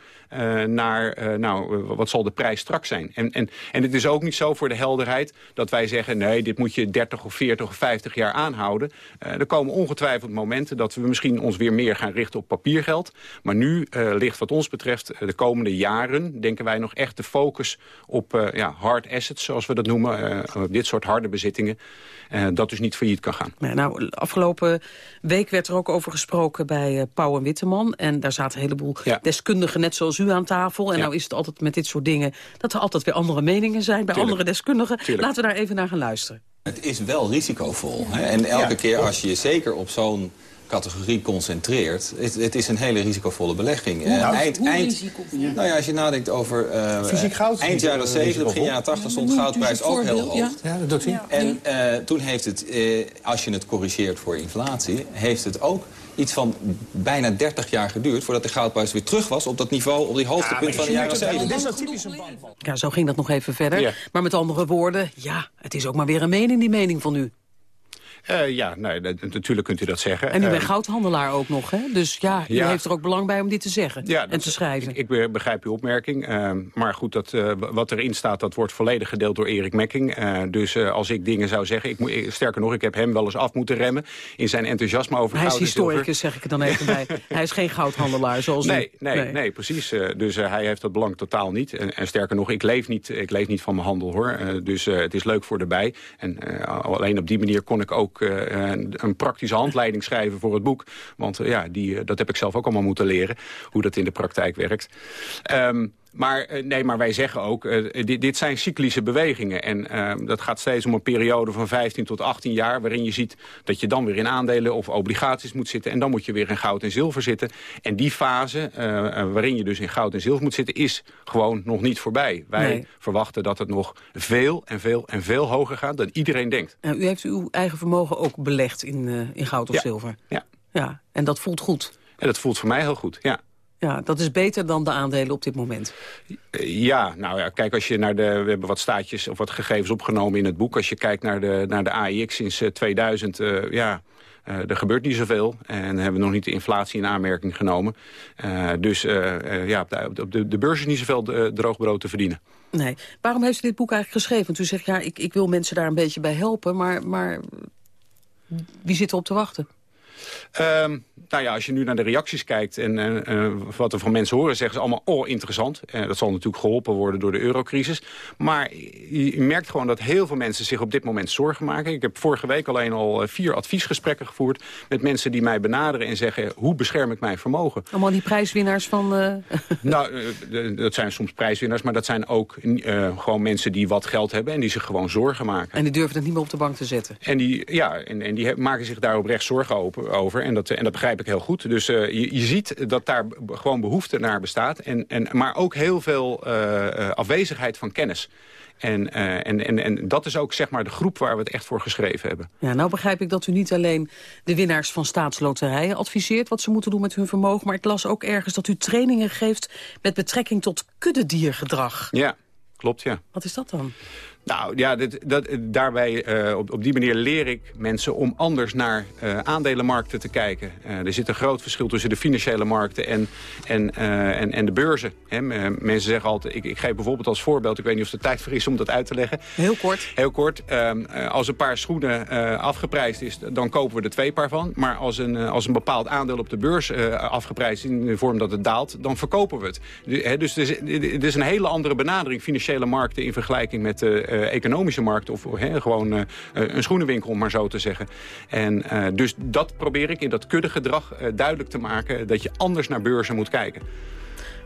naar, nou, wat zal de prijs straks zijn. En, en, en het is ook niet zo voor de helderheid dat wij zeggen... nee, dit moet je 30 of 40 of 50 jaar aanhouden. Uh, er komen ongetwijfeld momenten dat we misschien ons weer meer gaan richten op papiergeld. Maar nu uh, ligt wat ons betreft uh, de komende jaren... denken wij nog echt de focus op ja, hard assets, zoals we dat noemen. dit soort harde bezittingen. dat dus niet failliet kan gaan. Ja, nou, afgelopen week werd er ook over gesproken bij Pauw en Witteman. En daar zaten een heleboel ja. deskundigen net zoals u aan tafel. En ja. nou is het altijd met dit soort dingen... dat er altijd weer andere meningen zijn bij andere deskundigen. Laten we daar even naar gaan luisteren. Het is wel risicovol. Hè? En elke keer als je je zeker op zo'n categorie concentreert. Het, het, is een hele risicovolle belegging. Hoe, uh, eind, eind, nou ja, als je nadenkt over uh, goud, eind jaren 70, begin jaren 80 stond de goudprijs ook heel hoog. Ja, dat doet. En uh, toen heeft het, als je het corrigeert voor inflatie, heeft het ook iets van bijna 30 jaar geduurd... voordat de goudprijs weer terug was op dat niveau, op die hoogtepunt ja, van de jaren 70. Ja, zo ging dat nog even verder. Ja. Maar met andere woorden, ja, het is ook maar weer een mening, die mening van u. Uh, ja, nee, natuurlijk kunt u dat zeggen. En u bent uh, goudhandelaar ook nog, hè? Dus ja, u ja. heeft er ook belang bij om dit te zeggen ja, en te schrijven. Ik, ik, begrijp uw opmerking. Uh, maar goed, dat, wat erin staat, dat wordt volledig gedeeld door Erik Mekking. dus als ik dingen zou zeggen... Ik sterker nog, ik heb hem wel eens af moeten remmen... in zijn enthousiasme over Hij is historicus, zeg ik er dan even bij. (laughs) Hij is geen goudhandelaar, zoals nee, u. Nee, nee, nee precies. dus hij heeft dat belang totaal niet. En, en, sterker nog, ik leef niet, ik leef niet van mijn handel, hoor. dus het is leuk voor erbij. En alleen op die manier kon ik ook ook uh, een praktische handleiding schrijven voor het boek. Want uh, ja, die, uh, dat heb ik zelf ook allemaal moeten leren. Hoe dat in de praktijk werkt. Um, maar, nee, maar wij zeggen ook, uh, dit, dit, zijn cyclische bewegingen. En uh, dat gaat steeds om een periode van 15 tot 18 jaar... waarin je ziet dat je dan weer in aandelen of obligaties moet zitten... en dan moet je weer in goud en zilver zitten. En die fase uh, waarin je dus in goud en zilver moet zitten... is gewoon nog niet voorbij. Wij nee. verwachten dat het nog veel en veel en veel hoger gaat... dan iedereen denkt. En u heeft uw eigen vermogen ook belegd in, in goud of ja. zilver? Ja. ja. En dat voelt goed? En dat voelt voor mij heel goed, ja. Ja, dat is beter dan de aandelen op dit moment. Ja, nou ja, kijk, als je naar de... We hebben wat staatjes of wat gegevens opgenomen in het boek. Als je kijkt naar de, naar de AIX sinds uh, 2000, uh, ja... Uh, er gebeurt niet zoveel en hebben we nog niet de inflatie in aanmerking genomen. Uh, dus ja, op de, op de, de beurs is niet zoveel droogbrood te verdienen. Nee. Waarom heeft u dit boek eigenlijk geschreven? Want u zegt, ja, ik, ik wil mensen daar een beetje bij helpen, maar, maar wie zit erop te wachten? Um, nou ja, als je nu naar de reacties kijkt en uh, wat we van mensen horen... zeggen ze allemaal, oh, interessant. Uh, dat zal natuurlijk geholpen worden door de eurocrisis. Maar je, je, merkt gewoon dat heel veel mensen zich op dit moment zorgen maken. Ik heb vorige week alleen al vier adviesgesprekken gevoerd... met mensen die mij benaderen en zeggen... hoe bescherm ik mijn vermogen? Allemaal die prijswinnaars van... Uh... (laughs) nou, dat zijn soms prijswinnaars, maar dat zijn ook gewoon mensen die wat geld hebben... en die zich gewoon zorgen maken. En die durven het niet meer op de bank te zetten? En die, ja, en, en die maken zich daar oprecht zorgen over. En dat, en dat begrijp ik heel goed. Dus uh, je, je, ziet dat daar gewoon behoefte naar bestaat. En, en, maar ook heel veel uh, afwezigheid van kennis. En, uh, en, en, en dat is ook zeg maar de groep waar we het echt voor geschreven hebben. Ja, nou begrijp ik dat u niet alleen de winnaars van staatsloterijen adviseert... wat ze moeten doen met hun vermogen, maar ik las ook ergens dat u trainingen geeft... met betrekking tot kuddediergedrag. Ja, klopt, ja. Wat is dat dan? Nou ja, dit, dat, daarbij, uh, op, op die manier leer ik mensen om anders naar uh, aandelenmarkten te kijken. Uh, er zit een groot verschil tussen de financiële markten en, en, en, en de beurzen. Hè, mensen zeggen altijd, ik, ik geef bijvoorbeeld als voorbeeld, ik weet niet of het tijd voor is om dat uit te leggen. Heel kort. Heel kort. Ehm, als een paar schoenen afgeprijsd is, dan kopen we er twee paar van. Maar als een, als een bepaald aandeel op de beurs afgeprijsd is in de vorm dat het daalt, dan verkopen we het. dus er is, er is een hele andere benadering financiële markten in vergelijking met economische markt... of gewoon een schoenenwinkel, om maar zo te zeggen. En dus dat probeer ik in dat kuddegedrag duidelijk te maken... dat je anders naar beurzen moet kijken.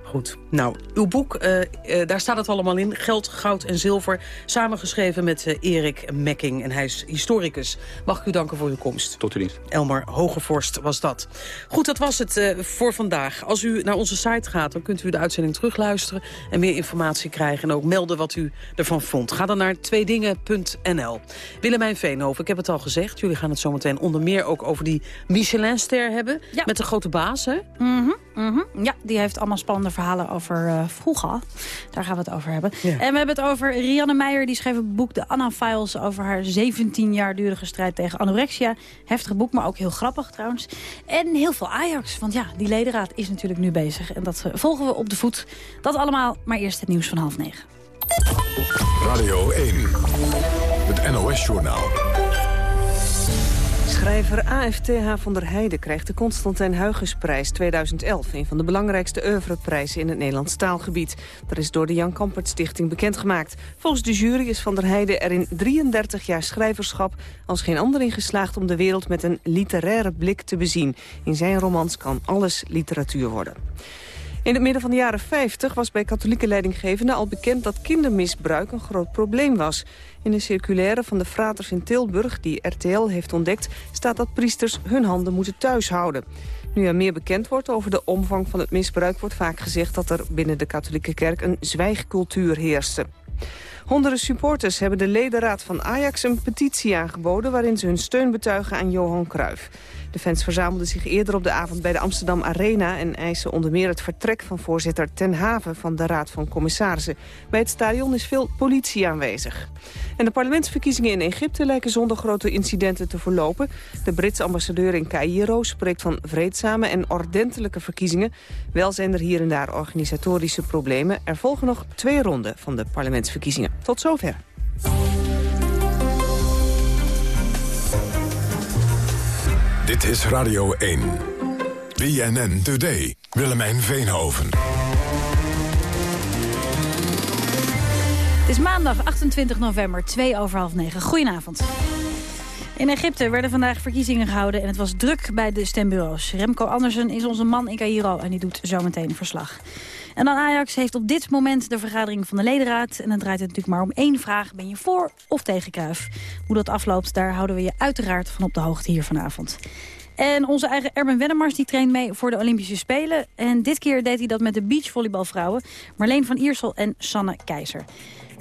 Goed. Nou, uw boek, uh, uh, daar staat het allemaal in. Geld, goud en zilver. Samengeschreven met uh, Erik Mekking. En hij is historicus. Mag ik u danken voor uw komst. Tot uw dienst. Elmar Hogevorst was dat. Goed, dat was het voor vandaag. Als u naar onze site gaat, dan kunt u de uitzending terugluisteren... en meer informatie krijgen en ook melden wat u ervan vond. Ga dan naar tweedingen.nl. Willemijn Veenhoven, ik heb het al gezegd. Jullie gaan het zometeen onder meer ook over die Michelinster hebben. Ja. Met de grote baas, hè? Mm -hmm, mm -hmm. Ja, die heeft allemaal spannende verhalen over uh, vroeger. Daar gaan we het over hebben. Ja. En we hebben het over Rianne Meijer. Die schreef een boek, de Anna Files... over haar 17 jaar durige strijd tegen anorexia. Heftig boek, maar ook heel grappig trouwens. En heel veel Ajax. Want ja, die ledenraad is natuurlijk nu bezig. En dat volgen we op de voet. Dat allemaal, maar eerst het nieuws van half negen. Radio 1, het NOS-journaal. Schrijver AFTH van der Heijden krijgt de Constantijn Huygensprijs 2011... een van de belangrijkste oeuvreprijzen in het Nederlands taalgebied. Dat is door de Jan Kampert Stichting bekendgemaakt. Volgens de jury is van der Heijden er in 33 jaar schrijverschap... als geen ander in geslaagd om de wereld met een literaire blik te bezien. In zijn romans kan alles literatuur worden. In het midden van de jaren 50 was bij katholieke leidinggevenden al bekend dat kindermisbruik een groot probleem was. In een circulaire van de fraters in Tilburg, die RTL heeft ontdekt, staat dat priesters hun handen moeten thuishouden. Nu er meer bekend wordt over de omvang van het misbruik... wordt vaak gezegd dat er binnen de katholieke kerk een zwijgcultuur heerste. Honderden supporters hebben de ledenraad van Ajax een petitie aangeboden... waarin ze hun steun betuigen aan Johan Cruijff. De fans verzamelden zich eerder op de avond bij de Amsterdam Arena... en eisen onder meer het vertrek van voorzitter Ten Haven van de Raad van Commissarissen. Bij het stadion is veel politie aanwezig. En de parlementsverkiezingen in Egypte lijken zonder grote incidenten te verlopen. De Britse ambassadeur in Cairo spreekt van vreedzame en ordentelijke verkiezingen. Wel zijn er hier en daar organisatorische problemen. Er volgen nog twee ronden van de parlementsverkiezingen. Tot zover. Dit is Radio 1. BNN Today. Willemijn Veenhoven. Het is maandag 28 november, 2 over half 9. Goedenavond. In Egypte werden vandaag verkiezingen gehouden en het was druk bij de stembureaus. Remco Andersen is onze man in Cairo en die doet zometeen verslag. En dan Ajax heeft op dit moment de vergadering van de ledenraad. En dan draait het natuurlijk maar om één vraag. Ben je voor of tegen Kruif? Hoe dat afloopt, daar houden we je uiteraard van op de hoogte hier vanavond. En onze eigen Erben Wennemars die traint mee voor de Olympische Spelen. En dit keer deed hij dat met de beachvolleybalvrouwen. Marleen van Iersel en Sanne Keizer.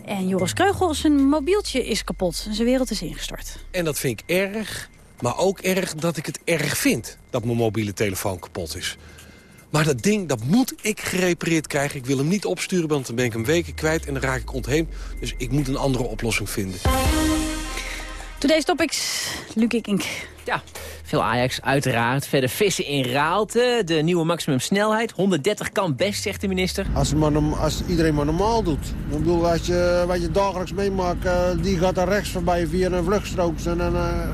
En Joris Kreugel, zijn mobieltje is kapot. Zijn wereld is ingestort. En dat vind ik erg, maar ook erg dat ik het erg vind... dat mijn mobiele telefoon kapot is. Maar dat ding, dat moet ik gerepareerd krijgen. Ik wil hem niet opsturen, want dan ben ik hem weken kwijt... en dan raak ik ontheemd. Dus ik moet een andere oplossing vinden. Today's Topics, Luc Ink. Ja, veel Ajax uiteraard. Verder vissen in Raalte. De nieuwe maximumsnelheid. 130 kan best, zegt de minister. Als, maar, als iedereen maar normaal doet. Ik bedoel, als je, wat je dagelijks meemaakt, uh, die gaat daar rechts voorbij via een vluchtstrook. En dan... Uh,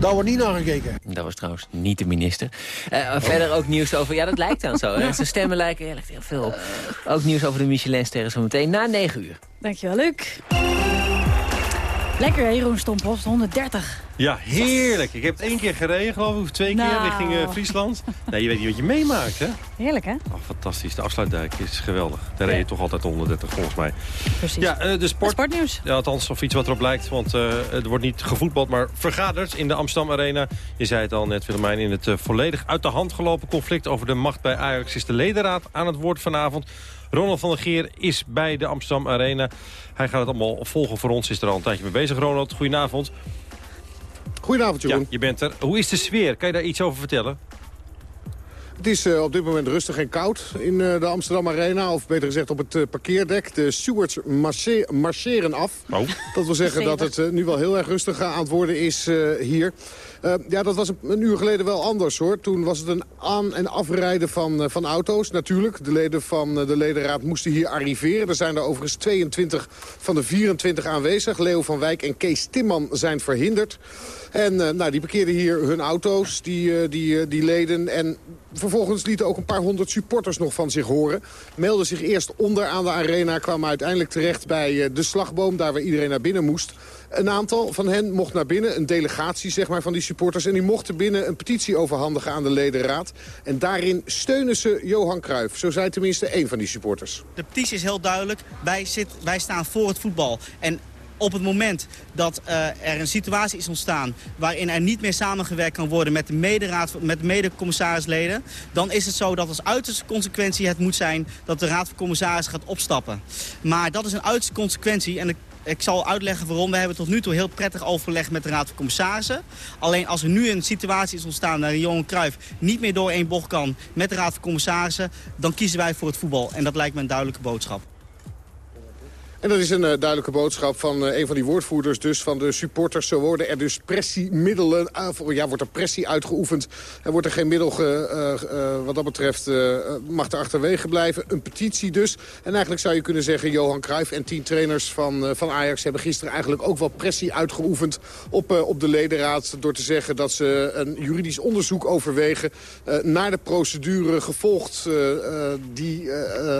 daar wordt niet naar gekeken. Dat was trouwens niet de minister. Uh, verder ook nieuws over... Ja, dat lijkt dan zo. (laughs) Zijn stemmen lijken heel, heel veel op. Ook nieuws over de Michelin-sterren zo meteen na 9 uur. Dankjewel, Luc. Lekker, hè, Jeroen Stompost, 130. Ja, heerlijk. Ik heb het één keer gereden, geloof ik, of twee keer Nou. richting uh, Friesland. Nee, je weet niet wat je meemaakt, hè? Heerlijk, hè? Oh, fantastisch. De afsluitdijk is geweldig. Daar reed je toch altijd 130, volgens mij. Precies. Ja, eh, de sport. sportnieuws. Ja, althans, of iets wat erop lijkt. Want eh, er wordt niet gevoetbald, maar vergaderd in de Amsterdam Arena. Je zei het al net, Willemijn, in het volledig uit de hand gelopen conflict over de macht bij Ajax is de ledenraad aan het woord vanavond. Ronald van der Geer is bij de Amsterdam Arena. Hij gaat het allemaal volgen voor ons. Is er al een tijdje mee bezig, Ronald. Goedenavond. Goedenavond, Jeroen. Ja, je bent er. Hoe is de sfeer? Kan je daar iets over vertellen? Het is uh, op dit moment rustig en koud in uh, de Amsterdam Arena. Of beter gezegd op het uh, parkeerdek. De stewards marche marcheren af. Oh. Dat wil zeggen dat het nu wel heel erg rustig aan het worden is hier. Uh, ja, dat was een, uur geleden wel anders hoor. Toen was het een aan- en afrijden van, uh, van auto's. Natuurlijk, de leden van uh, de ledenraad moesten hier arriveren. Er zijn er overigens 22 van de 24 aanwezig. Leo van Wijk en Kees Timman zijn verhinderd. En nou, die parkeerden hier hun auto's, die, die, die leden. En vervolgens lieten ook een paar honderd supporters nog van zich horen. Melden zich eerst onder aan de arena, kwamen uiteindelijk terecht bij eh, de slagboom... daar waar iedereen naar binnen moest. Een aantal van hen mocht naar binnen, een delegatie zeg maar, van die supporters... en die mochten binnen een petitie overhandigen aan de ledenraad. En daarin steunen ze Johan Cruijff. Zo zei tenminste één van die supporters. De petitie is heel duidelijk. Wij, zit, wij staan voor het voetbal. En op het moment dat uh, er een situatie is ontstaan... waarin er niet meer samengewerkt kan worden met de mederaad, met mede-commissarisleden... dan is het zo dat als uiterste consequentie het moet zijn... dat de raad van commissarissen gaat opstappen. Maar dat is een uiterste consequentie... en ik zal uitleggen waarom. We hebben tot nu toe heel prettig overlegd met de Raad van Commissarissen. Alleen als er nu een situatie is ontstaan waar Johan Cruijff niet meer door één bocht kan met de Raad van Commissarissen, dan kiezen wij voor het voetbal. En dat lijkt me een duidelijke boodschap. En dat is een uh, duidelijke boodschap van uh, een van die woordvoerders dus van de supporters. Zo worden er dus pressiemiddelen, ja, wordt er pressie uitgeoefend. Er wordt er geen middel, ge, wat dat betreft, mag er achterwege blijven. Een petitie dus. En eigenlijk zou je kunnen zeggen, Johan Cruijff en tien trainers van, van Ajax... hebben gisteren eigenlijk ook wel pressie uitgeoefend op, op de ledenraad... door te zeggen dat ze een juridisch onderzoek overwegen... naar de procedure gevolgd die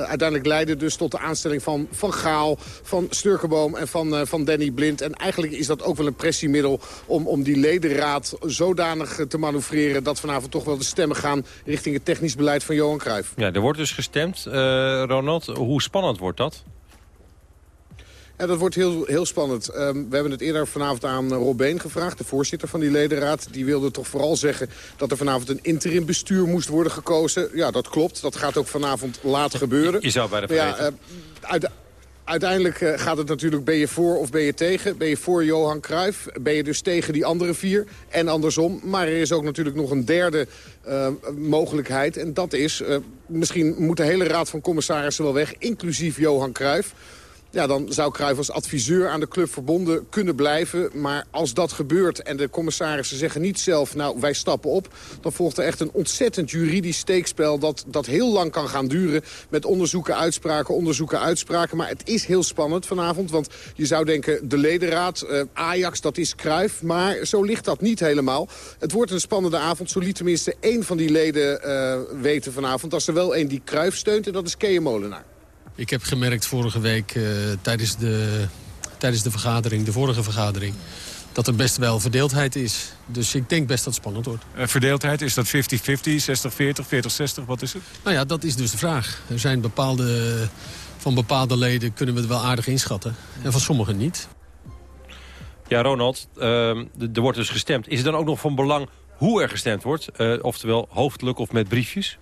uiteindelijk leidde dus tot de aanstelling van Van Gaal van Sturkenboom en van, uh, van Danny Blind. En eigenlijk is dat ook wel een pressiemiddel om, om die ledenraad zodanig te manoeuvreren... dat vanavond toch wel de stemmen gaan richting het technisch beleid van Johan Cruijff. Ja, er wordt dus gestemd. Uh, Ronald, hoe spannend wordt dat? Ja, dat wordt heel, heel spannend. Um, we hebben het eerder vanavond aan Rob Been gevraagd, de voorzitter van die ledenraad. Die wilde toch vooral zeggen dat er vanavond een interim bestuur moest worden gekozen. Ja, dat klopt. Dat gaat ook vanavond laat gebeuren. Je zou bij de ja, uh, uit, uiteindelijk uh, gaat het natuurlijk, ben je voor of ben je tegen? Ben je voor Johan Cruijff? Ben je dus tegen die andere vier? En andersom. Maar er is ook natuurlijk nog een derde uh, mogelijkheid. En dat is, uh, misschien moet de hele raad van commissarissen wel weg, inclusief Johan Cruijff. Ja, dan zou Cruijff als adviseur aan de club verbonden kunnen blijven. Maar als dat gebeurt en de commissarissen zeggen niet zelf... nou, wij stappen op, dan volgt er echt een ontzettend juridisch steekspel... dat, dat heel lang kan gaan duren met onderzoeken, uitspraken, onderzoeken, uitspraken. Maar het is heel spannend vanavond, want je zou denken... de ledenraad, uh, Ajax, dat is Cruijff, maar zo ligt dat niet helemaal. Het wordt een spannende avond, zo liet tenminste één van die leden uh, weten vanavond... dat er wel één die Cruijff steunt en dat is Kees Molenaar. Ik heb gemerkt vorige week uh, tijdens, de, tijdens de vergadering, de vorige vergadering... dat er best wel verdeeldheid is. Dus ik denk best dat het spannend wordt. Uh, verdeeldheid, is dat 50-50, 60-40, 40-60, wat is het? Nou ja, dat is dus de vraag. Er zijn bepaalde, van bepaalde leden kunnen we het wel aardig inschatten. En van sommigen niet. Ja, Ronald, uh, er wordt dus gestemd. Is het dan ook nog van belang hoe er gestemd wordt? Uh, oftewel hoofdelijk of met briefjes?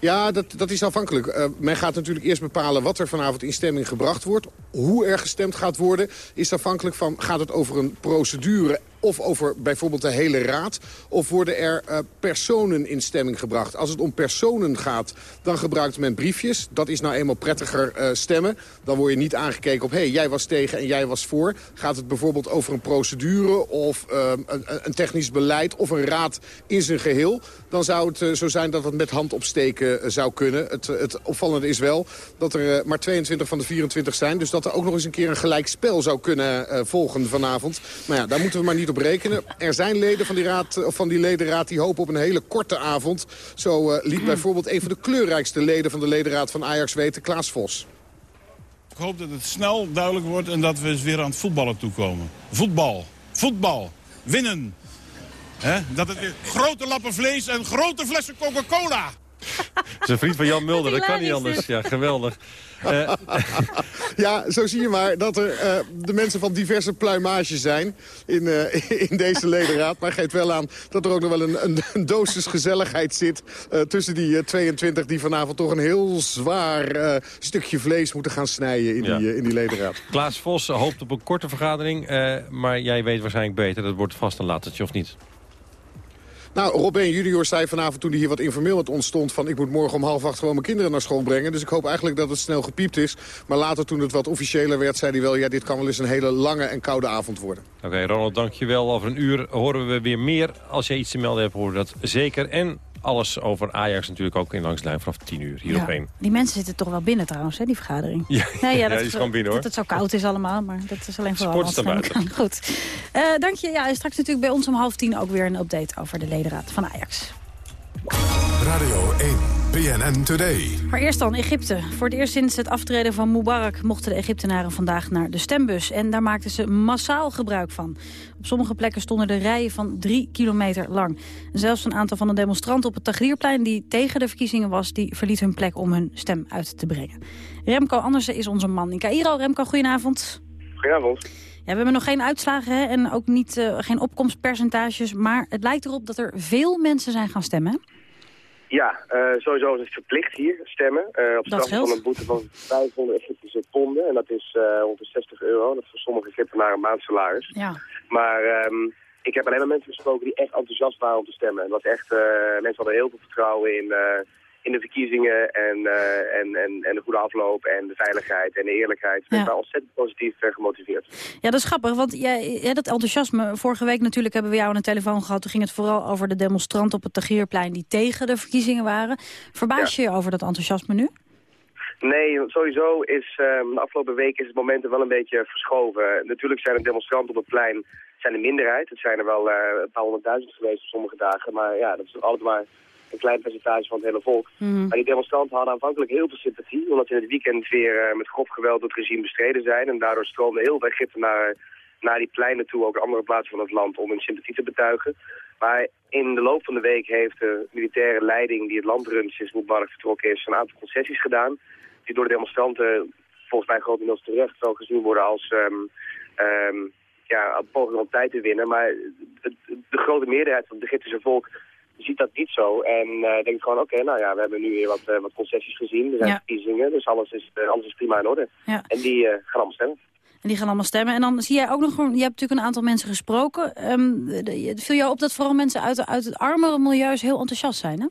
Ja, dat, dat is afhankelijk. Uh, men gaat natuurlijk eerst bepalen wat er vanavond in stemming gebracht wordt. Hoe er gestemd gaat worden is afhankelijk van... gaat het over een procedure of over bijvoorbeeld de hele raad... of worden er uh, personen in stemming gebracht. Als het om personen gaat, dan gebruikt men briefjes. Dat is nou eenmaal prettiger uh, stemmen. Dan word je niet aangekeken op, hé, hey, jij was tegen en jij was voor. Gaat het bijvoorbeeld over een procedure of uh, een, een, technisch beleid... of een raad in zijn geheel... dan zou het zo zijn dat het met hand opsteken zou kunnen. Het, het opvallende is wel dat er maar 22 van de 24 zijn... dus dat er ook nog eens een keer een gelijk spel zou kunnen volgen vanavond. Maar ja, daar moeten we maar niet op rekenen. Er zijn leden van die, raad, of van die ledenraad die hopen op een hele korte avond. Zo uh, liet (clears throat) bijvoorbeeld een van de kleurrijkste leden van de ledenraad van Ajax weten, Klaas Vos. Ik hoop dat het snel duidelijk wordt en dat we eens weer aan het voetballen toekomen. Voetbal. Voetbal. Winnen. He? Dat het weer grote lappen vlees en grote flessen Coca-Cola. Dat is een vriend van Jan (laughs) Mulder, dat kan niet anders. Ja, geweldig. Uh, (laughs) ja, zo zie je maar dat er uh, de mensen van diverse pluimages zijn in, uh, (laughs) in deze ledenraad. Maar geeft wel aan dat er ook nog wel een, een, een dosis gezelligheid zit... tussen die 22 die vanavond toch een heel zwaar stukje vlees moeten gaan snijden in, ja. die, in die ledenraad. Klaas Vos hoopt op een korte vergadering, maar jij weet waarschijnlijk beter. Dat wordt vast een latertje, of niet? Nou, Robin junior zei vanavond toen hij hier wat informeel wat ontstond... van ik moet morgen om half acht gewoon mijn kinderen naar school brengen. Dus ik hoop eigenlijk dat het snel gepiept is. Maar later toen het wat officiëler werd, zei hij wel... ja, dit kan wel eens een hele lange en koude avond worden. Oké, Ronald, dankjewel. Over een uur horen we weer meer. Als je iets te melden hebt, we dat zeker. En alles over Ajax natuurlijk ook in Langslijn vanaf 10 uur hier ja, op. Die mensen zitten toch wel binnen trouwens, hè, die vergadering. Ja, nee, ja, dat, die is gewoon binnen hoor. Dat het zo koud is allemaal, maar dat is alleen voor Sport buiten. (laughs) Goed. Uh, dank je. Ja, straks natuurlijk bij ons om half tien ook weer een update over de ledenraad van Ajax. Radio 1, PNN Today. Maar eerst dan Egypte. Voor het eerst sinds het aftreden van Mubarak mochten de Egyptenaren vandaag naar de stembus. En daar maakten ze massaal gebruik van. Op sommige plekken stonden de rijen van drie kilometer lang. En zelfs een aantal van de demonstranten op het Tahrirplein die tegen de verkiezingen was, die verliet hun plek om hun stem uit te brengen. Remco Andersen is onze man in Cairo. Remco, goedenavond. Goedenavond. Ja, we hebben nog geen uitslagen hè, en ook niet, uh, geen opkomstpercentages. Maar het lijkt erop dat er veel mensen zijn gaan stemmen. Ja, uh, sowieso is het verplicht hier stemmen. Uh, op straf van een boete van 500 Egyptische ponden. En dat is uh, 160 euro. Dat is voor sommige Egyptenaren een maandsalaris. Ja. Maar um, ik heb alleen maar mensen gesproken die echt enthousiast waren om te stemmen. En dat echt, mensen hadden heel veel vertrouwen in in de verkiezingen en, uh, en, en, en de goede afloop en de veiligheid en de eerlijkheid. Ik ben ontzettend positief uh, gemotiveerd. Ja, dat is grappig, want jij, ja, dat enthousiasme... Vorige week natuurlijk hebben we jou aan de telefoon gehad. Toen ging het vooral over de demonstranten op het Tagierplein... die tegen de verkiezingen waren. Verbaas je je over dat enthousiasme nu? Nee, sowieso is um, de afgelopen week is het momentum wel een beetje verschoven. Natuurlijk zijn er demonstranten op het plein zijn de minderheid. Het zijn er wel uh, een paar honderdduizend geweest op sommige dagen. Maar ja, dat is altijd maar een klein percentage van het hele volk. Mm. Maar die demonstranten hadden aanvankelijk heel veel sympathie, omdat ze in het weekend weer uh, met grof geweld het regime bestreden zijn. En daardoor stroomden heel veel Egypten naar, naar die pleinen toe, ook andere plaatsen van het land, om hun sympathie te betuigen. Maar in de loop van de week heeft de militaire leiding die het land runt sinds Mubarak vertrokken is, een aantal concessies gedaan. Die door de demonstranten volgens mij grotendeels terecht wel gezien worden als um, um, ja, een poging om tijd te winnen. Maar de, de grote meerderheid van het Egyptische volk ziet dat niet zo. En uh, denkt gewoon, oké, okay, nou ja, we hebben nu weer wat, uh, wat concessies gezien. Er zijn ja. verkiezingen, dus alles is, uh, alles is prima in orde. Ja. En die gaan allemaal stemmen. En die gaan allemaal stemmen. En dan zie jij ook nog, je hebt natuurlijk een aantal mensen gesproken. Um, viel jou op dat vooral mensen uit, uit het armere milieu heel enthousiast zijn, hè?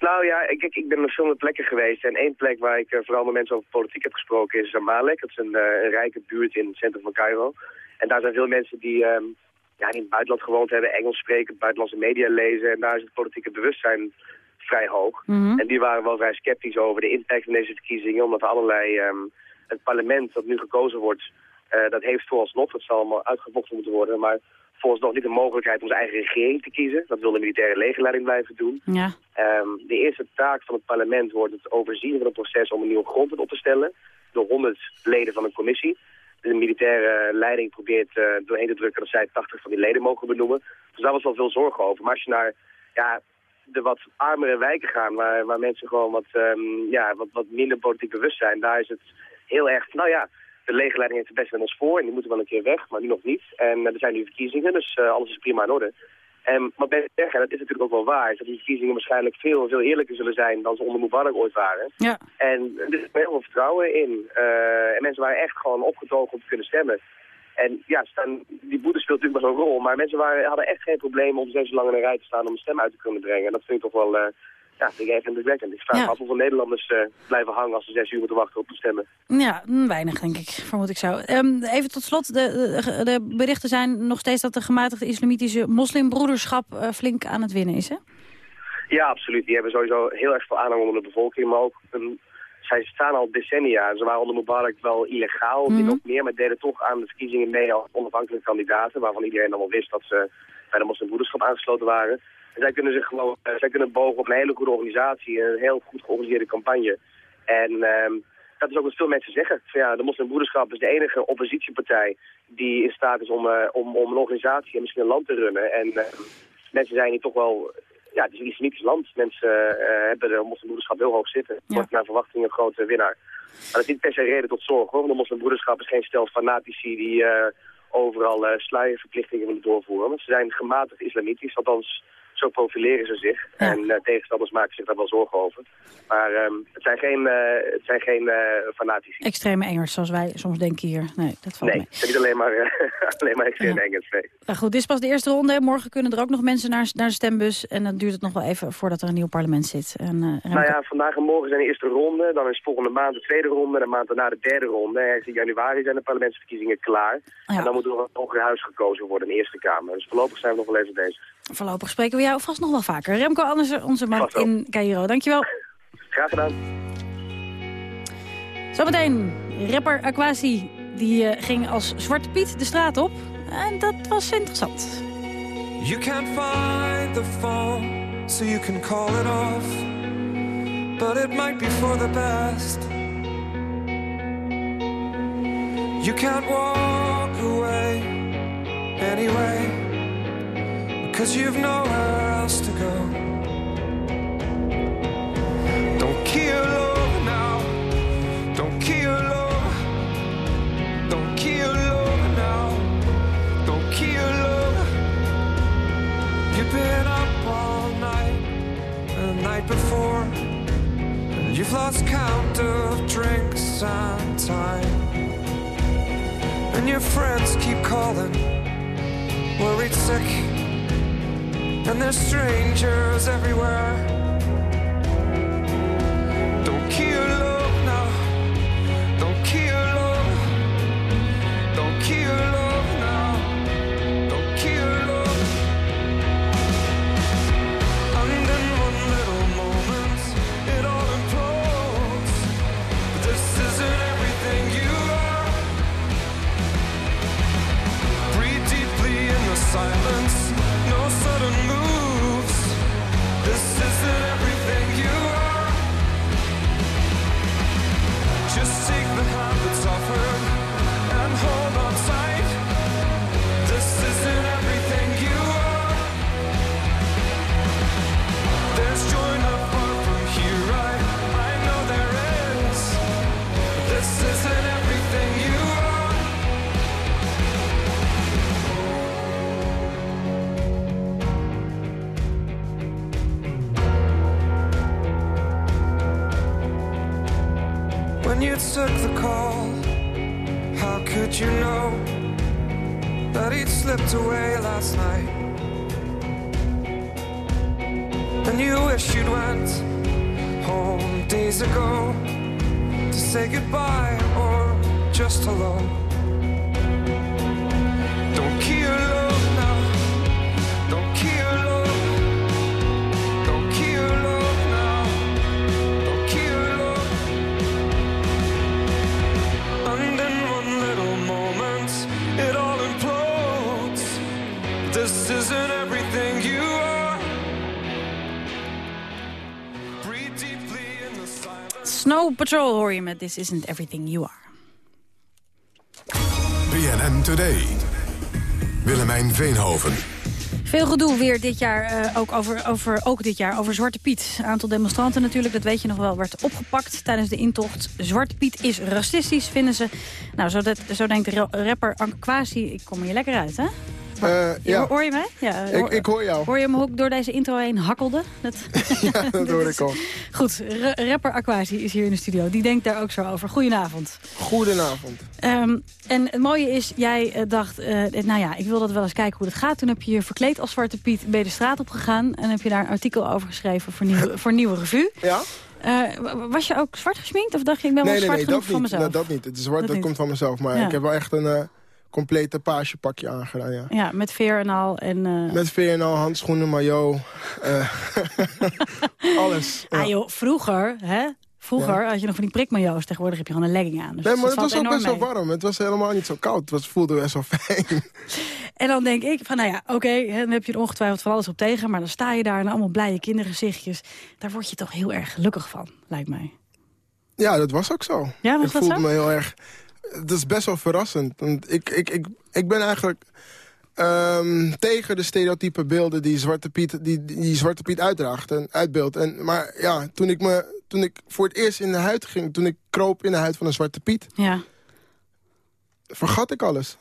Nou ja, ik, ik, ik ben op verschillende plekken geweest. En één plek waar ik vooral met mensen over politiek heb gesproken is Zamalek. Dat is een, een rijke buurt in het centrum van Cairo. En daar zijn veel mensen die... Um, ja, in het buitenland gewoond hebben, Engels spreken, buitenlandse media lezen. En daar is het politieke bewustzijn vrij hoog. Mm -hmm. En die waren wel vrij sceptisch over de impact van deze verkiezingen. Omdat allerlei, um, het parlement dat nu gekozen wordt, uh, dat heeft vooralsnog, dat zal allemaal uitgevochten moeten worden. Maar vooralsnog niet de mogelijkheid om zijn eigen regering te kiezen. Dat wil de militaire legerleiding blijven doen. Ja. Um, de eerste taak van het parlement wordt het overzien van het proces om een nieuwe grondwet op te stellen. Door 100 leden van een commissie de militaire leiding probeert uh, doorheen te drukken dat zij 80 van die leden mogen benoemen. Dus daar was wel veel zorgen over. Maar als je naar ja, de wat armere wijken gaat, waar, waar mensen gewoon wat, um, ja, wat, wat minder politiek bewust zijn, daar is het heel erg, nou ja, de legerleiding heeft het best met ons voor en die moeten wel een keer weg, maar nu nog niet. En uh, er zijn nu verkiezingen, dus uh, alles is prima in orde. En wat ben ik zeggen, dat is natuurlijk ook wel waar, is dat die verkiezingen waarschijnlijk veel, veel eerlijker zullen zijn dan ze onder Mubarak ooit waren. Ja. En er is heel veel vertrouwen in. Uh, en mensen waren echt gewoon opgetogen om te kunnen stemmen. En ja, staan, die boete speelt natuurlijk wel zo'n rol, maar mensen waren, hadden echt geen probleem om zo lang in een rij te staan om een stem uit te kunnen brengen. En dat vind ik toch wel... Uh, ja, vind ik even indrukwekkend. Ik vraag Ja. af hoeveel Nederlanders uh, blijven hangen als ze zes uur moeten wachten op te stemmen. Ja, mm, weinig denk ik, vermoed ik zo. Um, even tot slot, de, de, de, berichten zijn nog steeds dat de gematigde islamitische moslimbroederschap uh, flink aan het winnen is, hè? Ja, absoluut. Die hebben sowieso heel erg veel aanhang onder de bevolking, maar ook... Um, zij staan al decennia. Ze waren onder Mubarak wel illegaal, mm -hmm. ook meer, maar deden toch aan de verkiezingen mee als onafhankelijke kandidaten, waarvan iedereen dan wel wist dat ze bij de moslimbroederschap aangesloten waren. En zij kunnen zich gewoon, uh, zij kunnen bogen op een hele goede organisatie en een heel goed georganiseerde campagne. En um, dat is ook wat veel mensen zeggen. Van, ja, de moslimbroederschap is de enige oppositiepartij die in staat is om, uh, om, om een organisatie en misschien een land te runnen. En uh, mensen zijn hier toch wel ja, het is een islamitisch land. Mensen uh, hebben de moslimbroederschap heel hoog zitten. Het wordt naar verwachting een grote winnaar. Maar dat is niet per se reden tot zorg hoor. Want de moslimbroederschap is geen stel fanatici die overal uh, sluierverplichtingen willen doorvoeren. Ze zijn gematigd islamitisch, althans zo profileren ze zich. Ja. En uh, tegenstanders maken zich daar wel zorgen over. Maar um, het zijn geen, uh, het zijn geen uh, fanatici. Extreme Engels, zoals wij soms denken hier. Nee, dat valt nee, mee. het zijn niet alleen maar, (laughs) alleen maar extreme ja. Engels, nee. Nou goed, dit is pas de eerste ronde. Morgen kunnen er ook nog mensen naar, naar de stembus. En dan duurt het nog wel even voordat er een nieuw parlement zit. En, nou ja, vandaag en morgen zijn de eerste ronde. Dan is volgende maand de tweede ronde. En de maand daarna de derde ronde. Ergens in januari zijn de parlementsverkiezingen klaar. Ja. En dan moet er een hoger huis gekozen worden in de Eerste Kamer. Dus voorlopig zijn we nog wel even bezig. Voorlopig spreken we jou vast nog wel vaker. Remco Anders, onze man in Cairo. Dankjewel. Graag gedaan. Zometeen, rapper Aquasi, die uh, ging als Zwarte Piet de straat op. En dat was interessant. You can't find the phone so you can call it off. But it might be for the best. You can't walk away anyway, because you've nowhere else to go. Don't kill love now. Don't kill love. Don't kill love now. Don't kill love. You've been up all night and the night before. And you've lost count of drinks and time. And your friends keep calling, worried sick. And there's strangers everywhere. You know that he'd slipped away last night? And you wish you'd went home days ago to say goodbye or just hello. Snow Patrol hoor je met This Isn't Everything You Are. BNN Today. Willemijn Veenhoven. Veel gedoe weer dit jaar, eh, ook, over, over, ook dit jaar over Zwarte Piet. Een aantal demonstranten natuurlijk, dat weet je nog wel, werd opgepakt tijdens de intocht. Zwarte Piet is racistisch, vinden ze. Nou, zo, dat, zo denkt de ra- rapper Ankwasi, ik kom er je lekker uit, hè? Eh, ja. Hoor, je mij? Ja, Ik, ik hoor jou. Hoor je me ook door deze intro heen hakkelde? Dat... (laughs) Ja, dat (laughs) hoor ik al. Goed, ra- rapper Aquasi is hier in de studio. Die denkt daar ook zo over. Goedenavond. Goedenavond. Ehm, en het mooie is, jij eh, dacht, eh, nou ja, ik wil dat wel eens kijken hoe dat gaat. Toen heb je je verkleed als Zwarte Piet, je de straat op gegaan... en heb je daar een artikel over geschreven voor Nieuwe, (laughs) voor nieuwe Revue. Ja? Was je ook zwart gesminkt of dacht je, ik ben wel nee, nee, zwart nee, genoeg dat van niet. mezelf? Nou, dat niet. Het zwart, Dat komt van mezelf. Maar Ja. ik heb wel echt een complete pagepakje aangedaan, ja. Ja, met veer en al. En, eh, Met VNL, handschoenen, maillot. eh, (laughs) alles. ja. Ah joh, vroeger, hè? Vroeger had je nog van die prikmajo's. Tegenwoordig heb je gewoon een legging aan. Dus Nee, maar het was ook best wel warm. Het was helemaal niet zo koud. Het was, voelde best wel fijn. En dan denk ik van, nou ja, oké, dan heb je er ongetwijfeld van alles op tegen. Maar dan sta je daar en allemaal blije kindergezichtjes. Daar word je toch heel erg gelukkig van, lijkt mij. Ja, dat was ook zo. Ja, was ik dat voelde zo? me heel erg... Het is best wel verrassend. Want ik, ik, ik, ik ben eigenlijk ehm, tegen de stereotype beelden die Zwarte Piet, die, die Zwarte Piet uitdraagt en uitbeeldt. En, maar ja, toen ik, me, toen ik voor het eerst in de huid ging, toen ik kroop in de huid van een Zwarte Piet... Ja. vergat ik alles.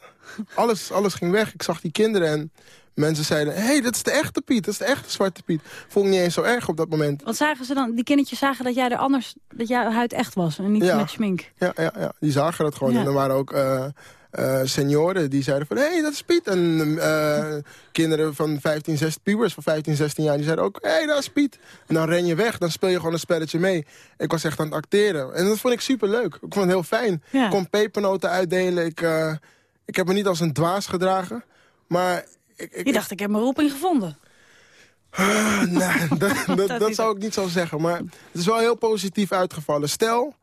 alles. Alles ging weg. Ik zag die kinderen en mensen zeiden... hé, hey, dat is de echte Piet, dat is de echte Zwarte Piet. Vond ik niet eens zo erg op dat moment. Wat zagen ze dan? Die kindertjes zagen dat jij er anders, dat jouw huid echt was en niet Ja. met schmink. Ja, ja, ja, die zagen dat gewoon. Ja. En er waren ook eh, eh, senioren die zeiden van... hé, hey, dat is Piet. En eh, kinderen van 15, 16, pubers van 15, 16 jaar... die zeiden ook, hé, hey, dat is Piet. En dan ren je weg, dan speel je gewoon een spelletje mee. Ik was echt aan het acteren. En dat vond ik superleuk. Ik vond het heel fijn. Ja. Ik kon pepernoten uitdelen. Ik, ik heb me niet als een dwaas gedragen. Maar... Ik, ik, Je dacht, ik heb mijn roeping gevonden. Ah, nee, (laughs) dat, dat, zou ik niet zo zeggen. Maar het is wel heel positief uitgevallen. Stel,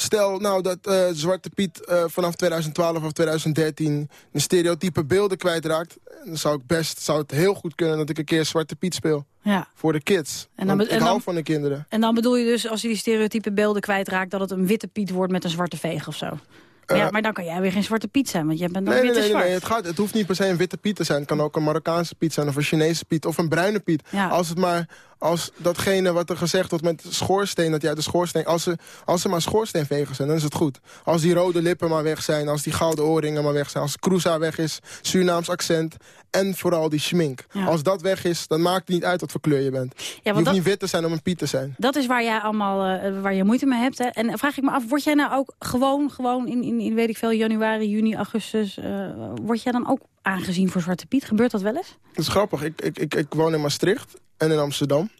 Stel nou dat eh, Zwarte Piet eh, vanaf 2012 of 2013 een stereotype beelden kwijtraakt. Dan zou ik best, zou het heel goed kunnen dat ik een keer Zwarte Piet speel. Ja. Voor de kids. En dan ik hou dan- van de kinderen. En dan bedoel je dus, als je die stereotype beelden kwijtraakt... dat het een witte Piet wordt met een zwarte veeg of zo? Maar ja, Eh, maar dan kan jij weer geen zwarte Piet zijn, want jij bent dan Nee, nee, witte nee, nee, zwart. het, gaat, het hoeft niet per se een witte Piet te zijn. Het kan ook een Marokkaanse Piet zijn of een Chinese Piet of een bruine Piet. Ja. Als het maar, als datgene wat er gezegd wordt met schoorsteen, dat jij de schoorsteen, als ze, als ze maar schoorsteenvegers zijn, dan is het goed. Als die rode lippen maar weg zijn, als die gouden oorringen maar weg zijn, als Cruza weg is, Surinaams accent en vooral die schmink. Ja. Als dat weg is, dan maakt het niet uit wat voor kleur je bent. je want hoeft dat- niet wit te zijn om een Piet te zijn. Dat is waar jij allemaal eh, waar je moeite mee hebt. Hè? En vraag ik me af, word jij nou ook gewoon, gewoon in, in, in weet ik veel, januari, juni, augustus... eh, word jij dan ook aangezien voor Zwarte Piet? Gebeurt dat wel eens? Het is grappig. Ik, ik, ik, ik woon in Maastricht en in Amsterdam.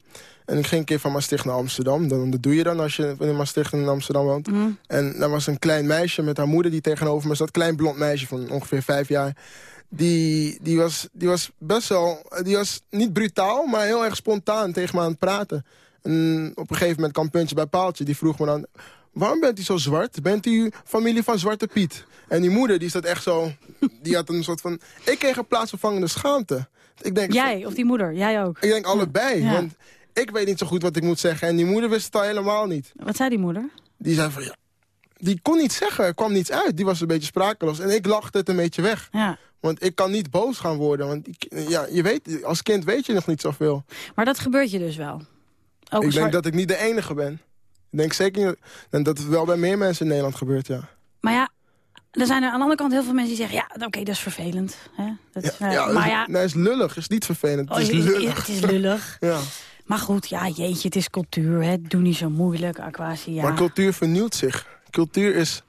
En ik ging een keer van Maastricht naar Amsterdam. Dan, dat doe je dan als je in Maastricht en in Amsterdam woont. En daar was een klein meisje met haar moeder die tegenover me zat. Klein blond meisje van ongeveer vijf jaar. Die, die, was, die was best wel... Die was niet brutaal, maar heel erg spontaan tegen me aan het praten. En op een gegeven moment kwam puntje bij paaltje. Die vroeg me dan... Waarom bent u zo zwart? Bent u familie van Zwarte Piet? En die moeder, die zat echt zo... (laughs) Die had een soort van... Ik kreeg een plaatsvervangende schaamte. Ik denk, Jij of die moeder? Jij ook? ik denk allebei. Ja. Want ik weet niet zo goed wat ik moet zeggen. En die moeder wist het al helemaal niet. Wat zei die moeder? Die zei van ja. Die kon niet zeggen. Er kwam niets uit. Die was een beetje sprakeloos. En ik lachte het een beetje weg. Ja. Want ik kan niet boos gaan worden. Want ik, ja, je weet, als kind weet je nog niet zoveel. Maar dat gebeurt je dus wel? Ook ik denk dat ik niet de enige ben. Ik denk zeker en dat het wel bij meer mensen in Nederland gebeurt, ja. Maar ja, er zijn er aan de andere kant heel veel mensen die zeggen... ja, oké, dat is vervelend. Hè? Dat is, eh, ja, maar ja, Nee, het is lullig. Het is niet vervelend. Het is Oh, je- je- lullig. het is lullig. (laughs) ja. Maar goed, ja, jeetje, het is cultuur. Hè? Doe niet zo moeilijk, Aquasi. Ja. Maar cultuur vernieuwt zich. Cultuur is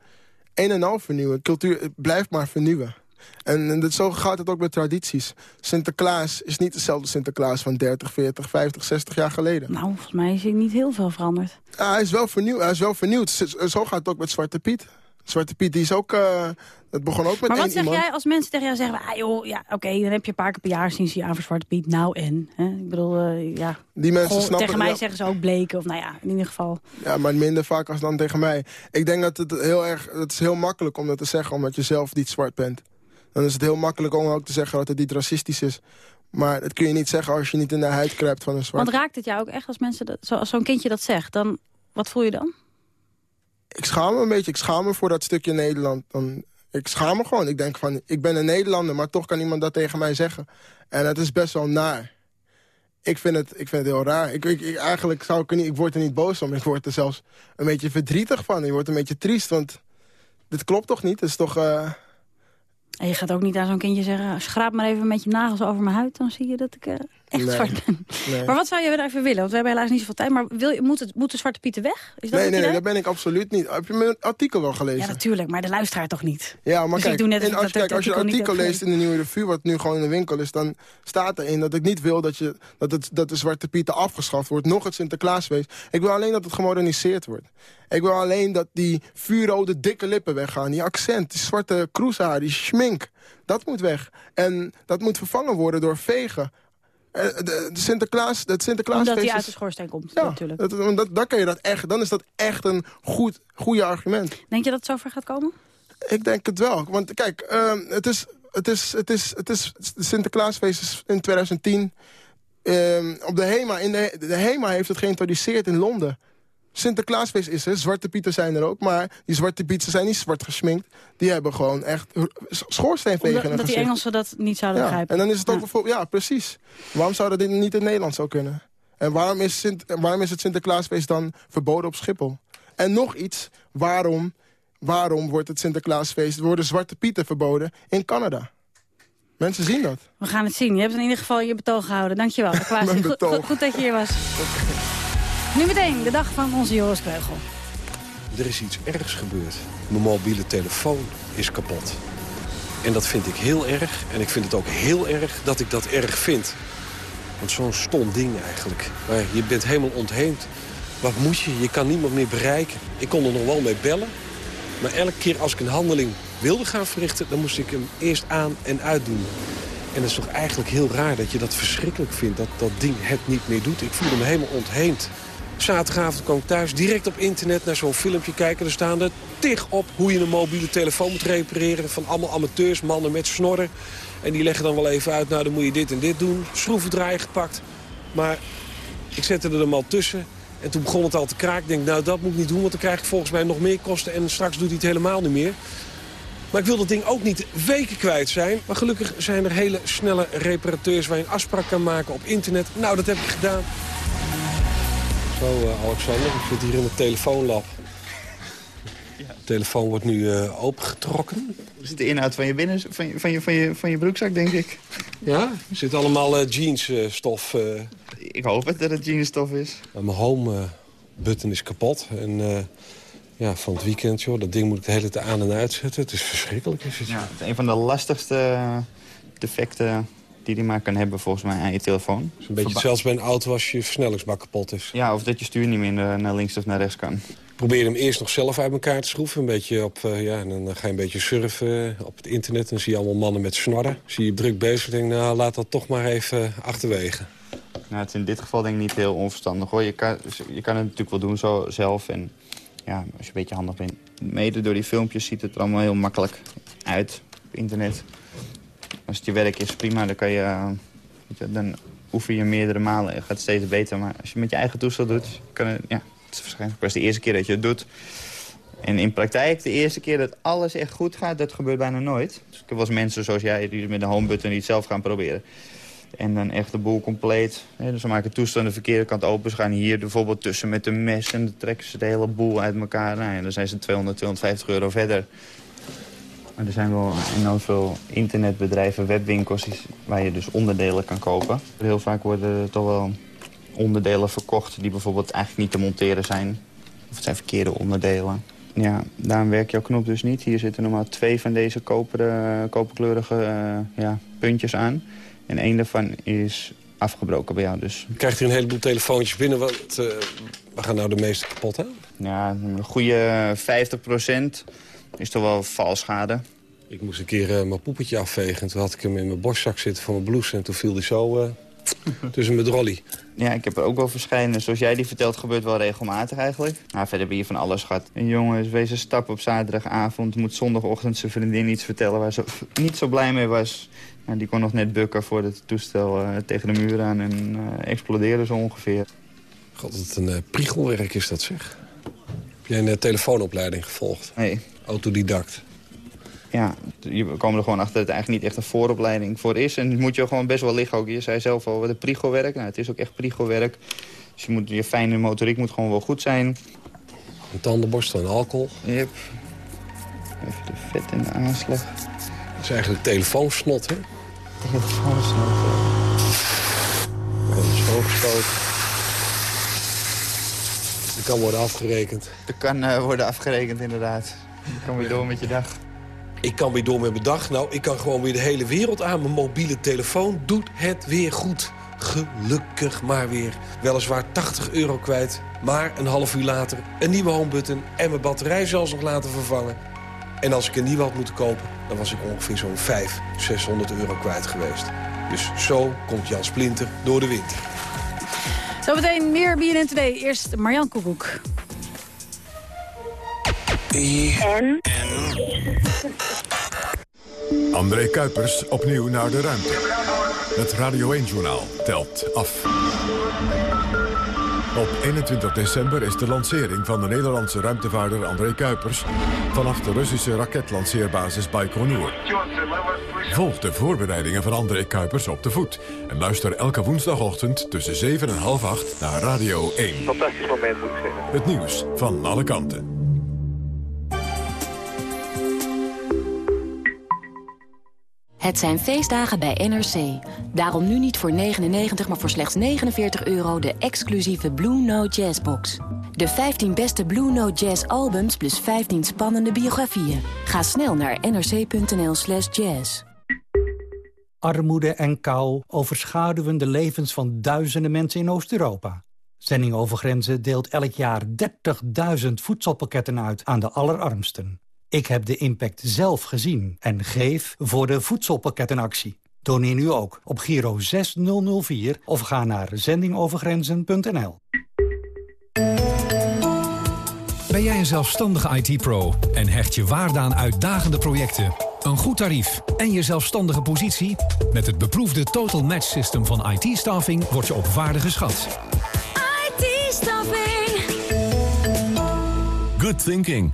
een en al vernieuwen. Cultuur blijft maar vernieuwen. En, en dat, zo gaat het ook met tradities. Sinterklaas is niet dezelfde Sinterklaas van 30, 40, 50, 60 jaar geleden. Nou, volgens mij is er niet heel veel veranderd. Ja, hij, is wel vernieuwd, hij is wel vernieuwd. Zo gaat het ook met Zwarte Piet. Zwarte Piet die is ook... eh dat begon ook met maar wat zeg iemand. jij als mensen tegen jou zeggen... Ah, joh, ja, oké, dan heb je een paar keer per jaar ze je aan voor Zwarte Piet. Nou en? Hè? Ik bedoel, eh, ja... Die mensen Goh, snappen... tegen mij ja. zeggen ze ook bleken. Of nou ja, in ieder geval... Ja, maar minder vaak als dan tegen mij. Ik denk dat het heel erg... Het is heel makkelijk om dat te zeggen, omdat je zelf niet zwart bent. Dan is het heel makkelijk om ook te zeggen dat het niet racistisch is. Maar dat kun je niet zeggen als je niet in de huid kruipt van een zwart. Want raakt het jou ook echt als mensen dat, zo, als zo'n kindje dat zegt? Dan, wat voel je dan? Ik schaam me een beetje. Ik schaam me voor dat stukje Nederland. Dan, ik schaam me gewoon. Ik denk van, ik ben een Nederlander, maar toch kan iemand dat tegen mij zeggen. En het is best wel naar. Ik vind het, ik vind het heel raar. Ik, ik, ik- eigenlijk zou ik er niet, ik word er niet boos om. Ik word er zelfs een beetje verdrietig van. Ik word een beetje triest, want dit klopt toch niet? Het is toch... eh, En je gaat ook niet aan zo'n kindje zeggen... schraap maar even met je nagels over mijn huid... dan zie je dat ik eh, echt Nee. zwart. Nee. Maar wat zou je even willen? Want we hebben helaas niet zoveel tijd. Maar wil je, moet, het, moet de Zwarte Pieten weg? Is dat nee, het nee, nee, dat ben ik absoluut niet. Heb je mijn artikel wel gelezen? Ja, natuurlijk. Maar de luisteraar toch niet? Ja, maar Dus kijk, net als, kijk, als je een artikel leest in de Nieuwe Revue... wat nu gewoon in de winkel is, dan staat erin dat ik niet wil... dat, je, dat, het, dat de Zwarte Pieten afgeschaft wordt, nog het Sinterklaasfeest. Ik wil alleen dat het gemoderniseerd wordt. Ik wil alleen dat die vuurrode dikke lippen weggaan. Die accent, die zwarte kroeshaar, die schmink. Dat moet weg. En dat moet vervangen worden door vegen. Eh, De, Sinterklaas, het Sinterklaasfeest Omdat hij uit de schoorsteen komt, ja, natuurlijk. dat, dat, dan, kan je dat echt, dan is dat echt een goed, goede argument. Denk je dat het zover gaat komen? Ik denk het wel. Want kijk, ehm, het, is, het, is, het, is, het is de Sinterklaasfeest is in 2010. Ehm, op de HEMA, in de, de HEMA heeft het geïntroduceerd in Londen. Sinterklaasfeest is er, Zwarte Pieten zijn er ook. Maar die Zwarte Pieten zijn niet zwart gesminkt. Die hebben gewoon echt schoorsteenvegen Omdat, omdat die. Engelsen dat niet zouden Ja, begrijpen. en dan is het ook bijvoorbeeld... Ja, precies. Waarom zou dat dit niet in Nederland zo kunnen? En waarom is, Sint, waarom is het Sinterklaasfeest dan verboden op Schiphol? En nog iets, waarom, waarom wordt het Sinterklaasfeest... worden Zwarte Pieten verboden in Canada? Mensen zien dat. We gaan het zien. Je hebt in ieder geval je betoog gehouden. Dankjewel. (laughs) Goed, betoog. goed, goed dat je hier was. Nu meteen de dag van onze Joris Kreugel. Er is iets ergs gebeurd. Mijn mobiele telefoon is kapot. En dat vind ik heel erg. En ik vind het ook heel erg dat ik dat erg vind. Want zo'n stom ding eigenlijk. Je bent helemaal ontheemd. Wat moet je? Je kan niemand meer bereiken. Ik kon er nog wel mee bellen. Maar elke keer als ik een handeling wilde gaan verrichten... dan moest ik hem eerst aan en uitdoen. En dat is toch eigenlijk heel raar dat je dat verschrikkelijk vindt... dat dat ding het niet meer doet. Ik voelde me helemaal ontheemd. Zaterdagavond kwam ik thuis, direct op internet naar zo'n filmpje kijken. Er staan er tig op hoe je een mobiele telefoon moet repareren. Van allemaal amateurs, mannen met snorren. En die leggen dan wel even uit, nou dan moet je dit en dit doen. Schroevendraaier gepakt. Maar ik zette er hem al tussen. En toen begon het al te kraken. Ik denk, nou dat moet ik niet doen, want dan krijg ik volgens mij nog meer kosten. En straks doet hij het helemaal niet meer. Maar ik wil dat ding ook niet weken kwijt zijn. Maar gelukkig zijn er hele snelle reparateurs waar je een afspraak kan maken op internet. Nou, dat heb ik gedaan. Zo, uh, Alexander, ik zit hier in het telefoonlab. De telefoon wordt nu uh, opengetrokken. Er zit de inhoud van je, binnen, van je, van je, van je, van je broekzak, denk ik. Ja? Er zit allemaal uh, jeansstof. ik hoop het dat het jeansstof is. mijn home button is kapot. En ja, van het weekend, joh, dat ding moet ik de hele tijd aan en uitzetten. Het is verschrikkelijk. Is het, ja, het is een van de lastigste defecten die die maar kan hebben volgens mij aan je telefoon. Het is een beetje zelfs bij een auto als je versnellingsbak kapot is. Ja, of dat je stuur niet meer naar links of naar rechts kan. Probeer hem eerst nog zelf uit elkaar te schroeven. Een beetje op, uh, ja, en dan ga je een beetje surfen op het internet. En dan zie je allemaal mannen met snorren. Zie je druk bezig en denk nou, laat dat toch maar even achterwege. Nou, het is in dit geval denk ik niet heel onverstandig hoor. Je kan, je kan het natuurlijk wel doen zo zelf. En ja, als je een beetje handig bent. Mede door die filmpjes ziet het er allemaal heel makkelijk uit op internet. Als het je werk is, prima, dan kan je... je dan oefen je meerdere malen en gaat steeds beter. Maar als je met je eigen toestel doet, kan het... Ja, het is waarschijnlijk pas de eerste keer dat je het doet. En in praktijk, de eerste keer dat alles echt goed gaat, dat gebeurt bijna nooit. Dus ik heb wel eens mensen zoals jij die met een homebutton het zelf gaan proberen. En dan echt de boel compleet. dus ze maken toestel aan de verkeerde kant open. Ze gaan hier bijvoorbeeld tussen met een mes en dan trekken ze de hele boel uit elkaar. Nou, en dan zijn ze 200, 250 euro verder. Maar er zijn wel enorm veel internetbedrijven, webwinkels waar je dus onderdelen kan kopen. Heel vaak worden er toch wel onderdelen verkocht die bijvoorbeeld eigenlijk niet te monteren zijn. Of het zijn verkeerde onderdelen. Ja, daarom werkt jouw knop dus niet. Hier zitten normaal twee van deze koperen, koperkleurige uh, ja, puntjes aan. En één daarvan is afgebroken bij jou dus. Je krijgt hier een heleboel telefoontjes binnen. Wat, uh, waar gaan nou de meeste kapot aan? Ja, een goede 50 is toch wel valschade. Ik moest een keer uh, mijn poepetje afvegen. Toen had ik hem in mijn borstzak zitten van mijn blouse. En toen viel hij zo uh, (laughs) tussen mijn drolly. Ja, ik heb er ook wel verschijnen. Zoals jij die vertelt, gebeurt wel regelmatig eigenlijk. Nou, verder heb je van alles gehad. Een jongen is wezen stap op zaterdagavond. Moet zondagochtend zijn vriendin iets vertellen waar ze (laughs) niet zo blij mee was. Nou, die kon nog net bukken voordat het toestel uh, tegen de muur aan en explodeerde zo ongeveer. God, wat een priegelwerk is dat zeg. Heb jij een telefoonopleiding gevolgd? Nee. Autodidact? Ja, je komen er gewoon achter dat het eigenlijk niet echt een vooropleiding voor is. En moet je gewoon best wel liggen ook. Je zei zelf al, de priegelwerk. Nou, het is ook echt priegelwerk. Dus je, moet, je fijne motoriek moet gewoon wel goed zijn. Een tandenborstel en alcohol? Yep. Even de vet in de aanslag. Dat is eigenlijk telefoonsnot, hè? Telefoonsnot, Dat is hooggestoten. Dat kan worden afgerekend. Dat kan uh, worden afgerekend, inderdaad. Je kan weer door met je dag. Ik kan weer door met mijn dag. Nou, ik kan gewoon weer de hele wereld aan. Mijn mobiele telefoon doet het weer goed. Gelukkig maar weer. Weliswaar 80 euro kwijt, maar een half uur later een nieuwe homebutton... en mijn batterij zelfs nog laten vervangen. En als ik een nieuwe had moeten kopen, dan was ik ongeveer zo'n 500, 600 euro kwijt geweest. Dus zo komt Jan Splinter door de winter. Zometeen meer BNN 2. Eerst Marjan Koekoek. En? André Kuipers opnieuw naar de ruimte. Het Radio 1-journaal telt af. Op 21 december is de lancering van de Nederlandse ruimtevaarder André Kuipers... vanaf de Russische raketlanceerbasis Baikonur. Volg de voorbereidingen van André Kuipers op de voet. En luister elke woensdagochtend tussen 7 en half 8 naar Radio 1. Fantastisch moment, moet ik zeggen. Het nieuws van alle kanten. Het zijn feestdagen bij NRC. Daarom nu niet voor 99, maar voor slechts 49 euro de exclusieve Blue Note Jazz box. De 15 beste Blue Note Jazz albums plus 15 spannende biografieën. Ga snel naar nrc.nl slash jazz. Armoede en kou overschaduwen de levens van duizenden mensen in Oost-Europa. Zending over Grenzen deelt elk jaar 30.000 voedselpakketten uit aan de allerarmsten. Ik heb de impact zelf gezien en geef voor de voedselpakkettenactie. Doneer nu ook op Giro 6004 of ga naar zendingovergrenzen.nl. Ben jij een zelfstandige IT-pro en hecht je waarde aan uitdagende projecten, een goed tarief en je zelfstandige positie? Met het beproefde Total Match System van IT-staffing word je op waarde geschat. IT-staffing. Good thinking.